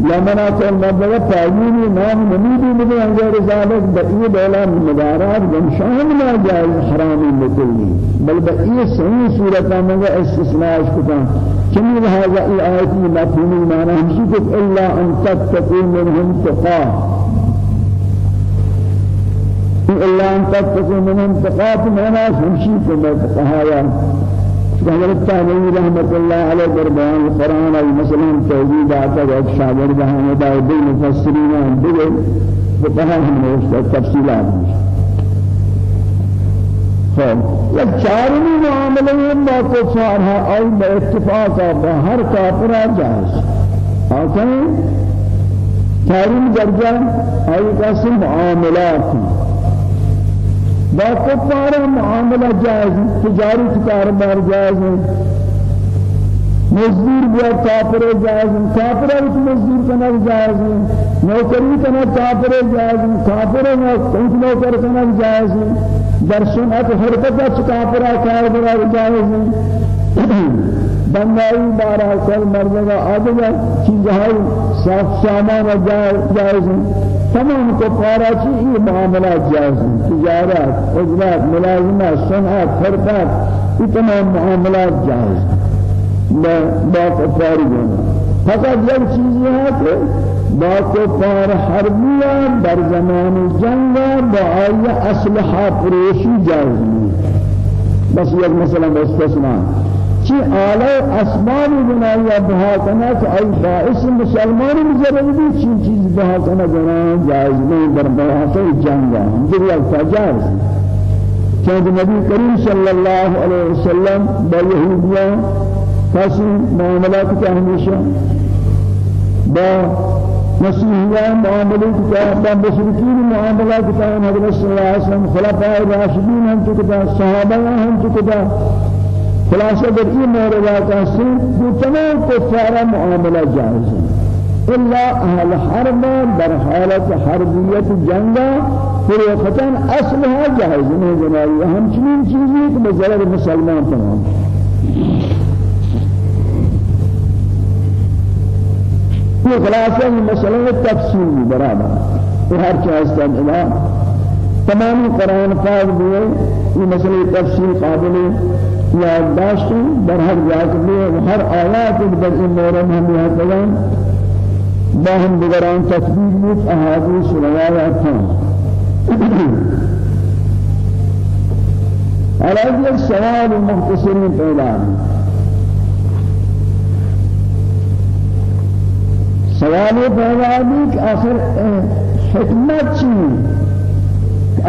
منا کل مبلغ تعیینی نام نمیدی بده انجار ذالک بقیه دولا مدارات گمشان ما جائز حرامی بکلی بل بقیه صحیح صورتا مگا استثناءش کتا چمی لہذا ای آیتی مفہومی معنی ہمشی کت الا ان تتقو منهم تقا. الا ان تتقو منهم تقا معنی ہمشی کت کہایا حضرت تعالی رحمت اللہ علیہ در بیان القرآن ای مثلا توحید آتا ہے ایک شاگرد ہم دائے دل مفسرین ہیں دیگر فقہا ہم نے اس کا تفصیلات خب یک چارمی معاملے با کفار ہے آی با اتفاق با ہر کافر جائز آتا؟ ہے چارمی درجہ آی قسم معاملات. ہیں با کفار معاملہ جائز تجارت کاروبار جائز مزدور بیا کافر جائز کافر ہے مزدور کرنا جائز نوکری کرنا کافر جائز کافر ہے کنٹ نوکر کرنا جائز در سنت حرکت کافر کاروبار جائز بندائی بارہ کل مردگا آدھگا چیزہائی صاف سامان جائز تمام کفارہ چی؟ یہ معاملات جائز ہیں تجارت اجرات ملازمات صنعت حرکات یہ تمام معاملات جائز ہیں با کفاری جانا فقط یک چیزی ہے کہ با کفار حربیہ در زمان جنگ با آئی اسلحہ پروشی جائز بس یک مثلا استثناء چی آلہ اسمان بنایا بها کنا کہ ای باعث مسلمان مجرد بھی چی چیز بها کنا جنا جائز نہیں در بها جنگ ہم جو الفجائز چند نبی کریم صلی اللہ علیہ وسلم با یہودیاں کسی معاملات کا ہمیشہ با مسیحیان معاملات کا با مشرکین معاملات کا حضرت صلی اللہ علیہ وسلم خلفاء راشدین ہم چکتا صحابہ ہم چکتا خلاصہ در این مورد سن جو تمام کفار معاملہ جائز الا أهل حرب در حالت حربیت جنگا پھر وقتا اصلها جائز نہیں جنابی ہم چنین چیزیں کہ بزرگ مسلمان تمام یہ خلاصہ مسئلہ تفصیل برابر. ہر چیز کا تمام قرآن پاک دیئے یہ مسئلہ تفصیل قابل یادداشت در ہر جات میں ہر آیات در این مورد ہم یاد کریں باہم دیگران تطبیق بود احادیث روایات ہیں۔ علاج ایک سوال مختصر پیدا سوال پیدا بھی کہ آخر حكمت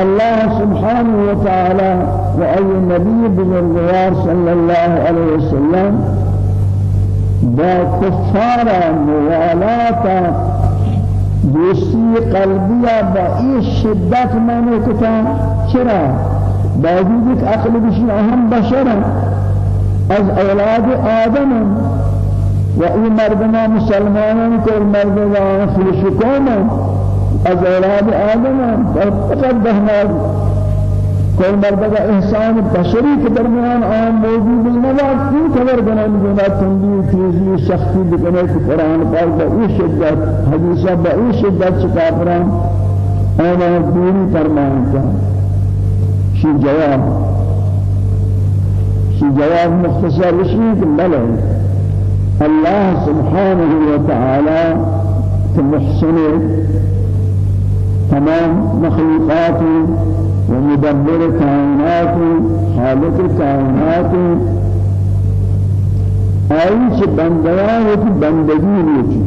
الله سبحانه وتعالى وأي نبي بزرگوار صلى الله عليه وسلم با كفار موالاتا دوستی قلبیہ با ای شدت مانے کتا چرا باوجود ایک عقل بشی أهم بشرا از أولاد آدم و ای مردمان مسلمانان کو مردمان فلسکون از أولاد آدم فقط بهمال کوئی مرد کا إحسان بشری کے درمیان عام موجود نواز کیوں خبر بنا مجھے تنبیہ تیزی سختی بکنے کہ قرآن پاک با شدت حدیثہ با شدت چکا فرام آنا دوری فرمان کا شی جواب شی جواب مختصر رشی کہ بلے اللہ سبحانہ وتعالی محسن تمام مخلوقات ومدبر كائنات خالق كائنات. چه بندیان ہوتی بندگی ہوتی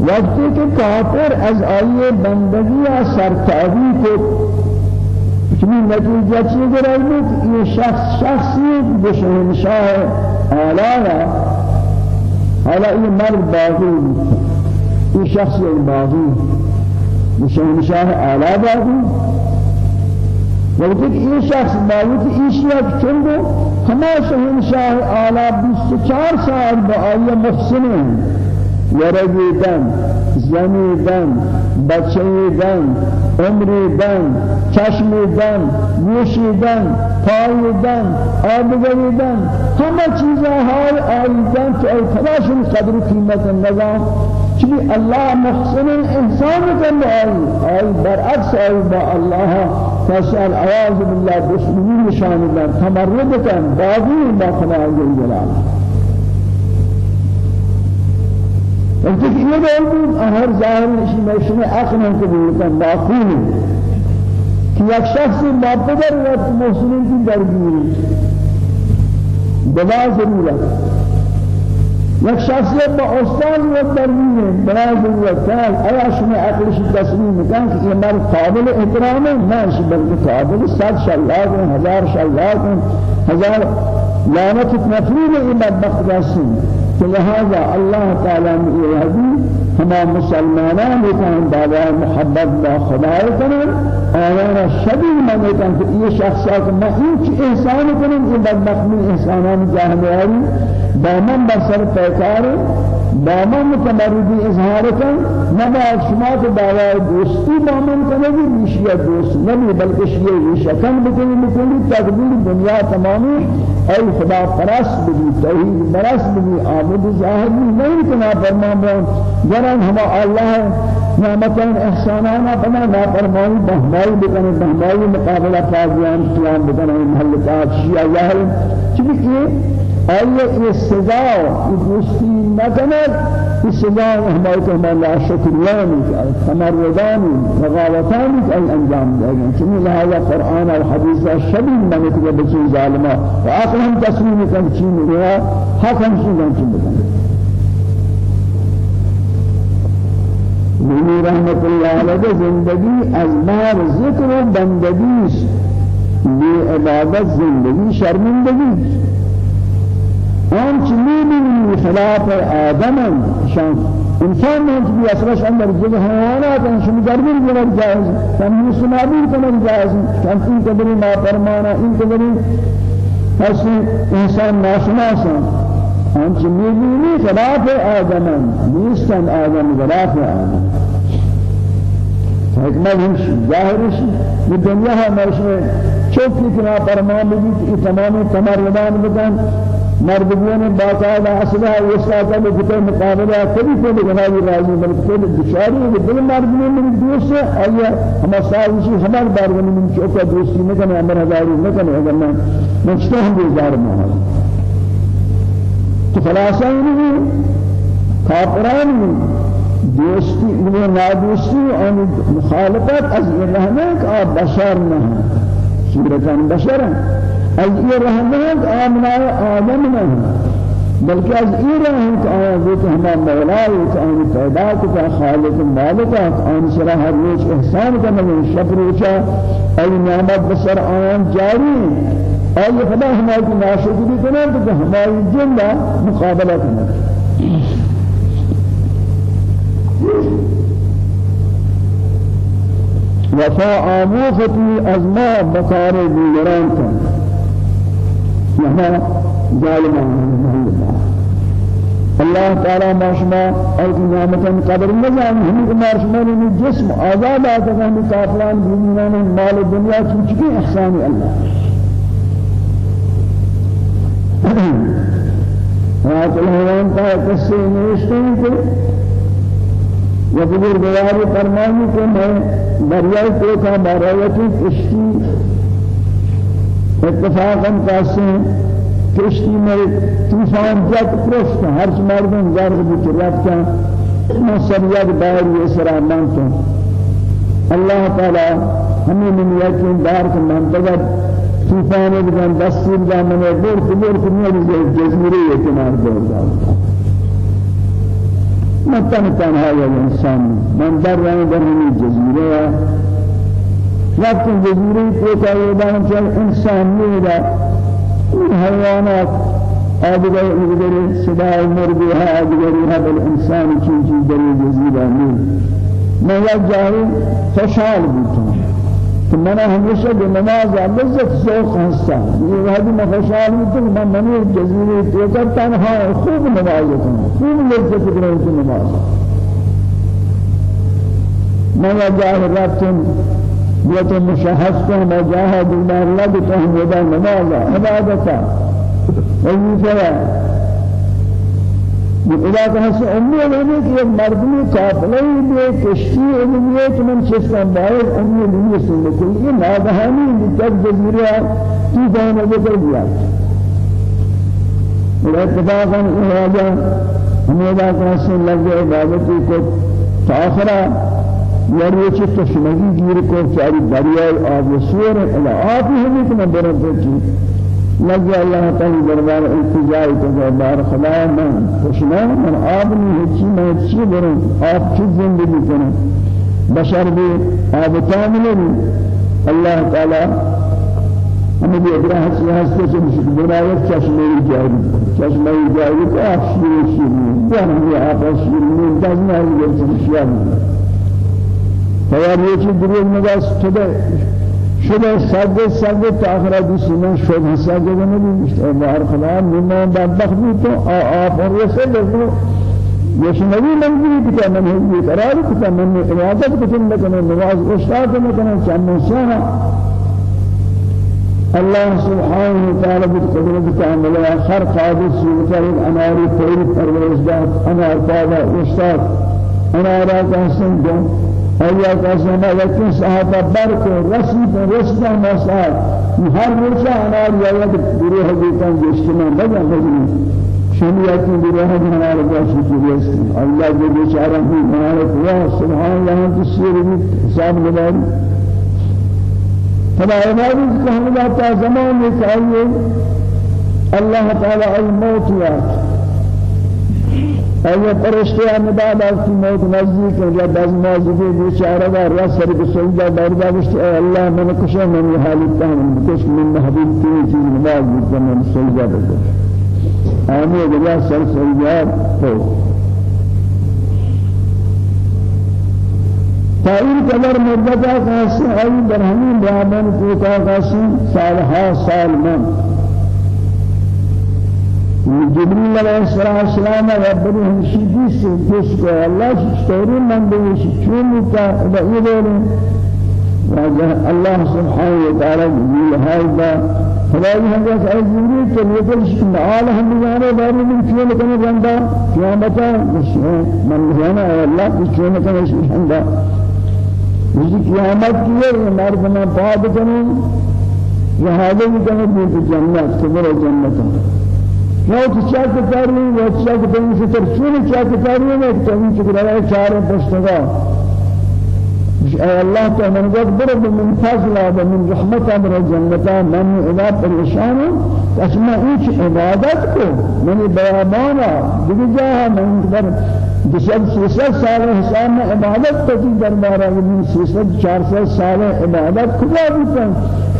وقتی کافر از آئیے بندگی سرتابی کو چمی نتیجہ چیز رہی کہ یہ شخص شخصی بشہنشاہ آلانا حالا یہ مرد باقی یہ شخص باقی بشہنشاہ آلا باقی وقتی یہ شخص باوت ایشیت چندو ہما شہنشاہ آلا بیس چار سال با آئیے محسنین ورگی دن زنی دن بچه دن عمری دن چشم دن گوشی دن پای دن آبگری دن همه چیزهای چلی الله محسن انسان کن آئی؟ آئی برعکس آئی با الله فسأل عواز بالله دشمنی نشان دن تمرد کن باقی با خدا جلال۔ وقتی که یہ دول بود هر ظاهر نشی مشن عقل کو بولتا معقول کہ یک شخص مابدر و مسلم کی درگیری بلا ضرورت. یک شخص با استاد و بلا ضرورت قال آیا شما عقلش تسلیم میکن که یہ مرد قابل احترام ہے نه بلکہ قابل صد شلاق هزار شلاق هزار لعنت نفیر این بدبخت لهذا الله تعالى يهدي هما مسلمانان كان بابا محبت با خدا کنن آیان شبیه من کن که این شخصات ما احسان کنن که بدبخت من احسانان جاهمیاری با من بر سر پیکار با من متمردی اظهار کن نباید شما که دعوای دوستی با من کنگی ریشیت دوست نبی بلکه شیعه ریشکن بکنی بکنی تقدیر دنیا تمامی ای خدا پرست بگی توحید پرست بگی آمد ظاهر نہیں کنا فرمان بان جنان ہما اللہ نعمتان احسانانا فما نا فرمانی بہمائی بکنے بہمائی مقابلہ فاضیان قیام بکنے محلقات شیعہ ظاہر چبکی آیا یہ یہ دوستی نکند یہ سزا ہمارے کو ہمارا شکریانی تمردانی ای انجام دے گا چنین لہذا قرآن اور حدیث شبیل منت کے بچی ظالمہ و آخر ہم تسلیم کن چین رہا حق ہم سنگن چین بکن نبی رحمت اللہ علیہ زندگی از ذکر و بندگی بے عبادت زندگی شرمندگی آن چنین خلاف آدم شان انسان من بھی اصلش اندر جگہ حیوانات ہیں شمی دربیر جنر جائز تمیز سنابیر کنر جائز ہم ان قدری ما فرمانا ان قدری حسن انسان ناشناس ہیں آن چنین خلاف آدم نیستن آدم خلاف آدم. حکمت ہمش ظاہرش یہ دنیا ہے مرشے چوکی کنا فرمان بھی تمام تمردان بدن. مردمان باقاعدہ اصلہ وساطہ میں کتے مقابلہ کبھی کوئی جنابی راضی بلکہ کوئی بشاری ہے دل مردمان من دوست ہے آیا ہم سازشی ہمار بارگانی من چوکا دوستی نکنے أمر ہزاری نکنے اگر میں مجھتے ہم بیزار محل تو خلاصہ انہی کافران دوستی انہیں نادوستی اور مخالفت از یہ رہنے کہ آپ بشر نہ ہیں صورتان از یہ رحمت آمنا آدم نہ بلکہ از ایران ہم کہ آیا وہ کہ ہما مولا ہے کہ آن پیدا کا خالق مالک آن سرا ہر روز احسان کرنا شب روچا ای نعمت بسر آن جاری. ای خدا ہماری ناشکری کرنا تو ہماری جنہ مقابلہ کرنا وفا آموختی از ما بکار دیگران کن. یہاں ظالمان الله تعالى ما شما أي نعمة قدر نزان هم ما شما من جسم آزاد آتا هم كافلان بيننا مال الدنيا كي إحسان الله. وآت الهوان کا قصے نوشتے ہیں کہ یہ بیاری فرمانی کہ میں دریائے کو کا کشتی اتفاقا قاسم کشتی میں طوفان جت پرست ہر مردم غرق بھی رفتا ما سریاد باہر یہ سرا مانتا اللہ تعالی ہمیں من یقین دار کے منتظر طوفان بگن دستور دا من بور کبور کنیاری جزیره کنار دور دا متن تنها یا انسان من در رہے در جزیره. وقت جزیره کو یہ دان انسان نہیں حیوانات آدگر آدگر صدای مرغی ها آدگری ها بل انسان چی چی در جزیره می من یک جایی خوشحال بودم. کہ میں ہمیشہ جو نماز لذت ذوق ہستا یہ وحدی میں خوشحال بودم میں منی تو کر تنہا خوب نماز کروں خوب لذت کی نماز. میں جاہل رابطن بیت مشاهد کو مجاهد الله بتهم ودا نماز عبادتا وظیفہ خدا کا سے امید ہے کہ یہ مردمی قافلے میں کشتی علمیت من چسکن باہر امید نہیں سن کو یہ نادہانی جب جزیرہ کی جان ذکر دیا اور اتفاقا راجا ہمیں کا سے لگے عبادت کو تاخرہ یعنی چه تشنگی گیر کو چاری دریای آب سور الا آب ہمیں کہ نبر کی لگا اللہ تعالی دربار التجائی تو دربار خدا من. تشنا من آب نہیں چی میں چی بروں آب چی زندگی کروں بشر بھی آب کامل اللہ تعالی ہمیں بھی ابراہ سے ہستے سے مشکل بناوت چشمے جاری. چشمے جاری کو آپ شیر شیر جانا یہ آپ شیر میں دازنا ہے یہ فیار یہ چیز دریل نگاس شده شده سرد سرد تاخرا دوستی من شد حسا جگہ نبی مشتر بار خدا ممان بدبخت بھی تو اور رسل لگو یہ نبی منزلی کتا من ہی قرار کتا من عبادت کتن لکنے نواز اشتاق لکنے چند سانا الله سبحانه وتعالى بالقدرة كاملة خرق هذه السورة الأنار فيل پروردگار أنار پادا استاد أنار آسان جان ایا قسم یکی صحابه برک رسید رسید مسال هر روز انار یا گروه دیتن جشتنا بگم بگم شمیعت گروه انار جاشی کریست الله جو بیچاره می انار خدا سبحان الله تسیر بھی حساب نباری فلا عبادت کہ ہم تا زمان میں چاہیے اللہ تعالی الموت یاد۔ إيه فرشتے مداد کی موت نزدیک ہے جب باز موجودی بیچارہ کا رس سر کو سجدہ برداشت اے اللہ من کشا من حالت تام کش من محبوب کی چیز نماز میں سجدہ برداشت آمین جگہ سر سجدہ تو فائل قدر مدتا قاسم ای درہمی بیابان کوتا قاسم سالها سال من. جبريل عليه الصلاة والسلام ربنا هنشيدي سيدس کو الله شتوري من بيش شون تا بيدل الله سبحانه وتعالى جبريل هذا. هم جس ای جبريل لیے شکن آل ہم جانے بارے میں کیوں کرنے بندہ قیامت من جانا الله کیوں کرنے بندہ مجھے قیامت کی ہے مرد میں بعد کریں یہ حاضر کریں جنت کبر جنت تو چاک کاری یا چاک دنی سے ترچون چاک کاری ہے تو ہم چکر ہے چار پشتگا اے اللہ تو من قد من فضل و من رحمت أمر جنتا من عباد پریشان اسما ایچ عبادت کو من بیابانا دیگه جاها من در بسد سیصد سال حساب میں عبادت کی دربارہ من سیصد چار سال عبادت کجا بیتن؟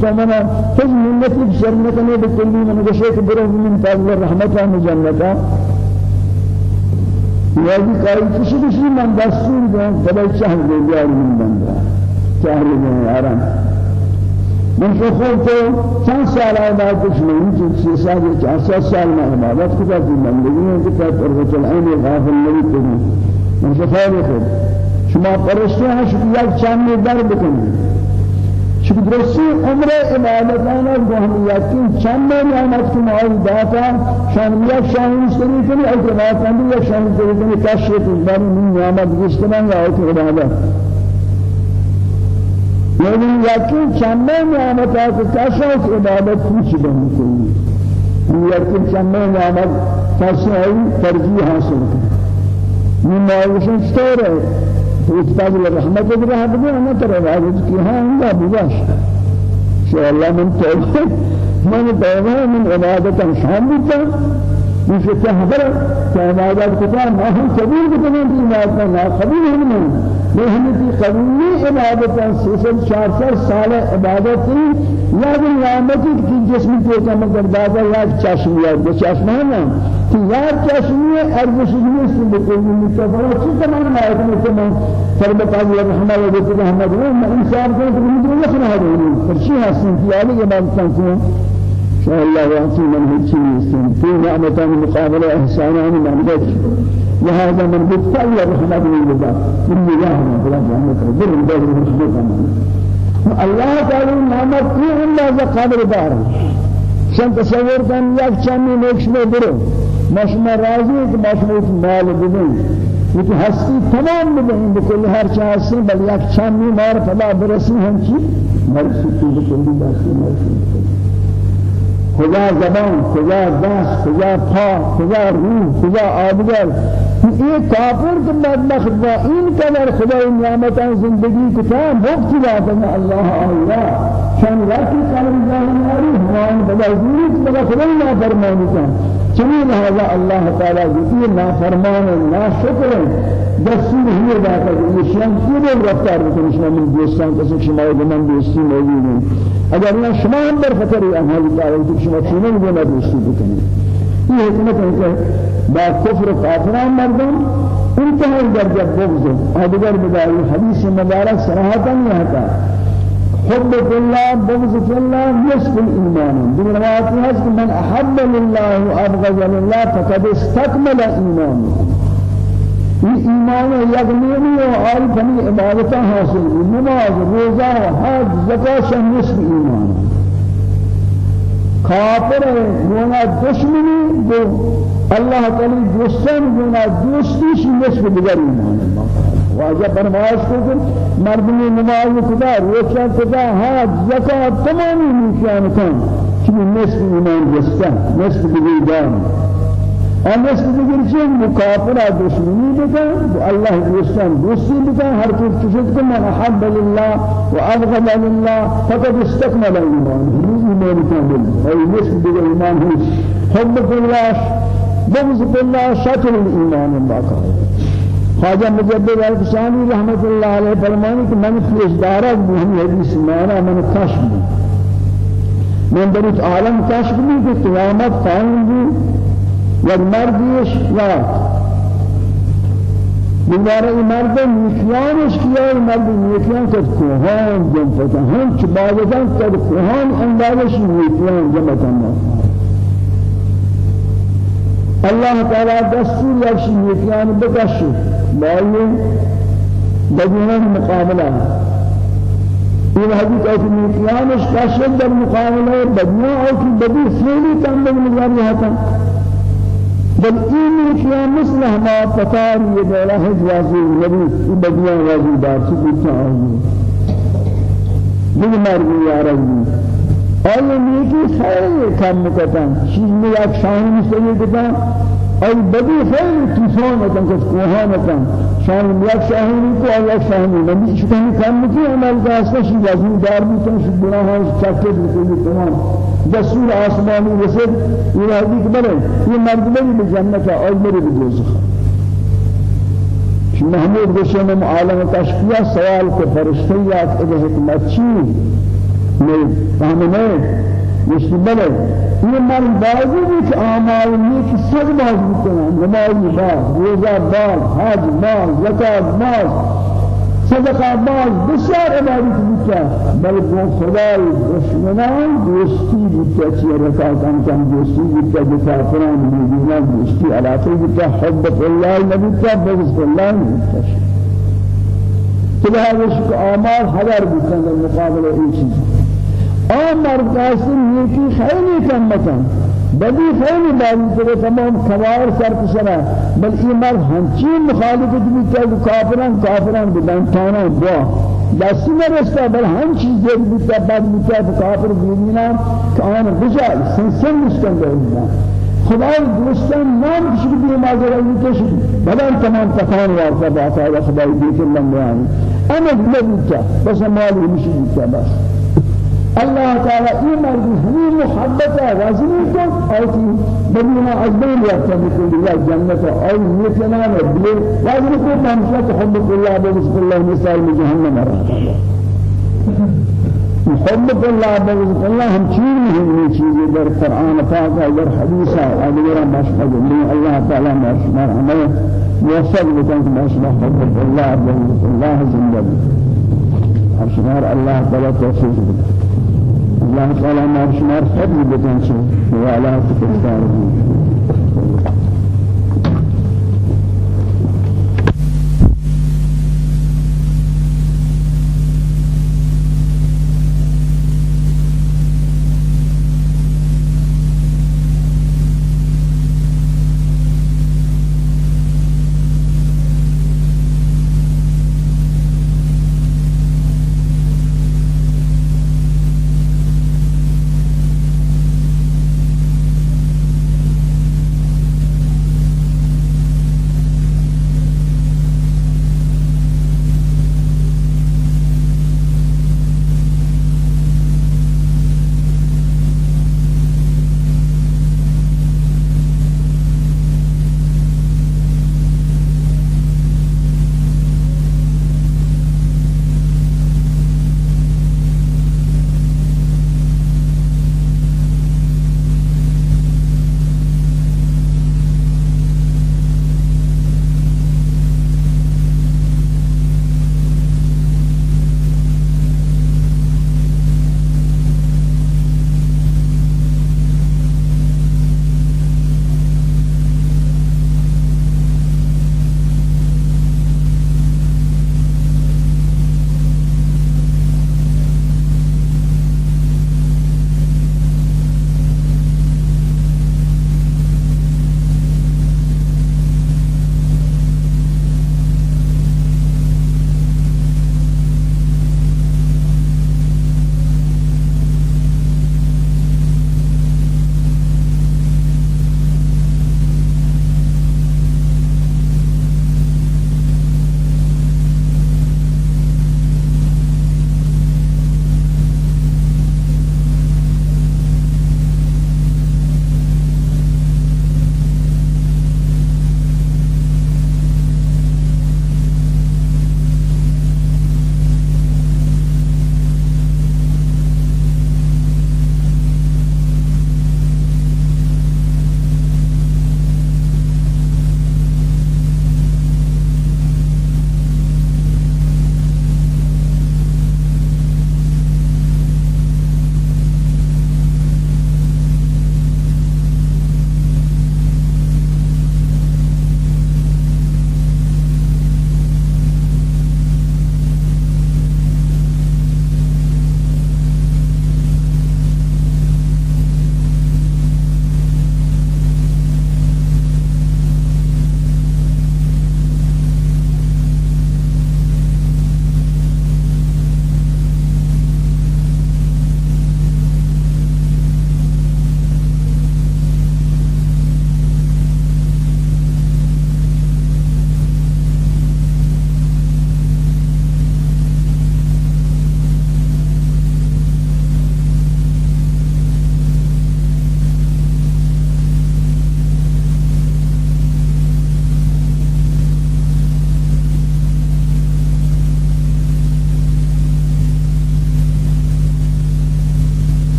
تو منا تج منتی بشرمتنی بکلی من گشے برد من فضل رحمت أمر جنتا یادی کاری کسی کسی من دستور دیں کبھی چهر دے بیار من بندہ چهر دے آرام من شو خود تو چند سال عبادت نہیں جو چھ سال چار سال سال میں عبادت کتا تھی بندگی ہے کہ قربت العین غافل تھی من خیر خود شما ہیں شکر یک چند در بکنی. شکر درستی عمر عبادتانا گوهم یکین چند نعمت که ماهی داتا شان یک شان مستری کنی ای عبادتان یک شان مستری کنی کشف باری من نعمت گشتن یا عبادت یعنی یکین چند نعمت که کشف عبادت کچھ بنی کنی یکین چند نعمت کشف ترجیح حاصل کنی من ماهیشن چطوره؟ استاد الرحمة الله بدي أنا ترى هذا كيها لا بلاش شاء الله من توبة من توبة من عبادة شام بيتا مش تهبر كعبادات كتاب ما هم كبير بتمام في عبادة ما قبول هم مهنتي قبولي عبادة سيسل شارسر سال عبادت لازم نعمتي کی جسم کو کم کر دادا یا چشم یا چشم ہے کہ یار چشمی ارزش نیست بکنی متفاوت چی تمام نهایت میکنم فرمت الله رحمه و بیت رحمت و ما انسان کو تو میدونی نخنه هدونی فرشی هستن که علی امام تنکون شاء الله وعطي من شيء في نعمة مقابلة إحسانا من عبدك لهذا من بطل رحمة من الله. من الله من الله رحمة بر بر رحمة الله. تعالى نعمة في الله قادر دار. شن تصور كان يك چمی نکشمه برو مشما راضی کہ مشما مال بدیں یہ ہستی تمام بدیں بکل ہر چاہتے بل یک چمی مار فلا برسی ہم چی مرسی تو بکل دستی مرسی خدا زبان خدا دست خدا پا خدا روح خدا آبگر. یہ کافر کے بدبخت با این قدر خدا نعمتان زندگی کو تمام وقت لا اللہ اللہ شان راکی قلب جاہی ہمان بلا زوری بلا خدا نا فرمانی کن. چنین هذا الله تعالى ذكر نا فرمان نا شکر. دستور یہ شان کی رفتار بکنی شما من دوستان کسی شما من دوستی موجود ہیں اگر نہ شما ہم در خطر اہل تعالی شما چنین گنا دوستی بکنی. یہ حکمت ہے کہ با کفر کافران مردم انتہائی درجہ بغض آدگر بدائی حدیث مبارک صراحتا نہیں آتا حب في الله بغض في الله نصف الإيمان. بالروايات هذا من أحب لله وأبغض لله فقد استكمل إيمانه. ایمان یقینی و آل فنی عبادت حاصل نماز روزہ حج زکات نصف ایمان کافر گونا دشمنی جو اللہ تعالی دوستان گونا دوستی شی نصف دیگر ایمان واجہ فرمائش کو کہ مردمی نماز خدا روشن خدا حج زکات تمامی نیکیان کن چون نصف ایمان جستا نصف دیگر دان آنس دیگر چیز مکافر دشمنی بکن. الله دوستان دوستی بکن. هر چیز چیز کن من احب لله و ابغض لله فقد استكمل ایمان. ایمان کامل ای نصف دیگر ایمان هیچ. حب الله بغض الله شطر الایمان باقی. خواجہ مجدد الفسانی رحمت اللہ علیہ فرمانی کہ من پیش دارد مهم حدیث مانا من کشف من در عالم کشف بھی کہ قیامت قائم بھی یک مردیش یا دوباره این مرد نیکیانش کیا این مرد نیکیان کد کوهان جنفتا هم چه باید کد کوهان اندازش نیکیان جمعتا الله تعالی دستور یکشی نیکیان بکشی باید بدون مقابلة. این حدیث ایت نیکیانش کشید در مقابلة بدون أو که بدون فعلی تن بگنی هتا بل این کیا مثل ما پتار یہ دولا ہے جوازی نبی بدیاں وازی دار سے پوچھا ہے یہ مرگی یا ربی آیا نیکی خیلی کم کتن چیز میاد یک می‌سازی میسته آیا بدی خیلی توفان کتن کس کوهان کتن شاهی می یک شاهی نیکو آیا یک شاهی نیکو نمی می‌کنم کم میکی عمل دسته شی وزنی دار میتن شی گناهان شکل می‌کنی. تمام. دستور آسمانی رسد این هدیه بره این مرد بری به جنت آیا میری به دوزخ. همه بشنم عالم تشکیه سوال که فرشته یاد اگه حکمت چی؟ میں فهمنے مشتبه یہ من بازی کہ آمال نیک سب باز بکنن نمازی باز روزہ باز حج باز زکاة باز. صدقہ باز بسیار عبادت بکا بل کو خدای دشمنان دوستی بکا چی رکعت انکم دوستی بکا بکافران بیدینا دوستی علاقی بکا حب اللہ نبکا بغض اللہ نبکا تلها آمال حضر بکن المقابل ای چیز. آن مرد قاسم نیکی خیلی کم مکن بدی خیلی بالی کرے تمام خوار سر کشنا بل این مرد ہنچین مخالفت بھی کہ کافران کافران بدن تانا با. دستی نرستا بل ہم چیز دیکھ بیتا بعد بیتا کافر بیدینا کہ آن بجا سنسن مستن دے خدای دوستان نام کشی بھی ماجر ہے کشی بدن تمام تکان وارتا باتا خدای دیکھ اللہ بیان أنا بلتا بس مالی مشی بیتا بس. الله تعالى إيمان بهذه محبة وزني أو في بدينا أجمل يكتب كل الله جنة. أو مثلنا نبلي وزني كن تمشى تحب الله بسم الله مثال من جهنم. محب الله بسم الله هم چیز نہیں چیزیں در قرآن پاک در حدیث ہے اگر مشهد الله تعالى مشهد ہمیں موفق بکن مشهد حب الله بسم الله زندگی. اشمار الله تعالى توفیق بکن. الله تعالى ما شمار فضل بتنشي وعلى تكفاره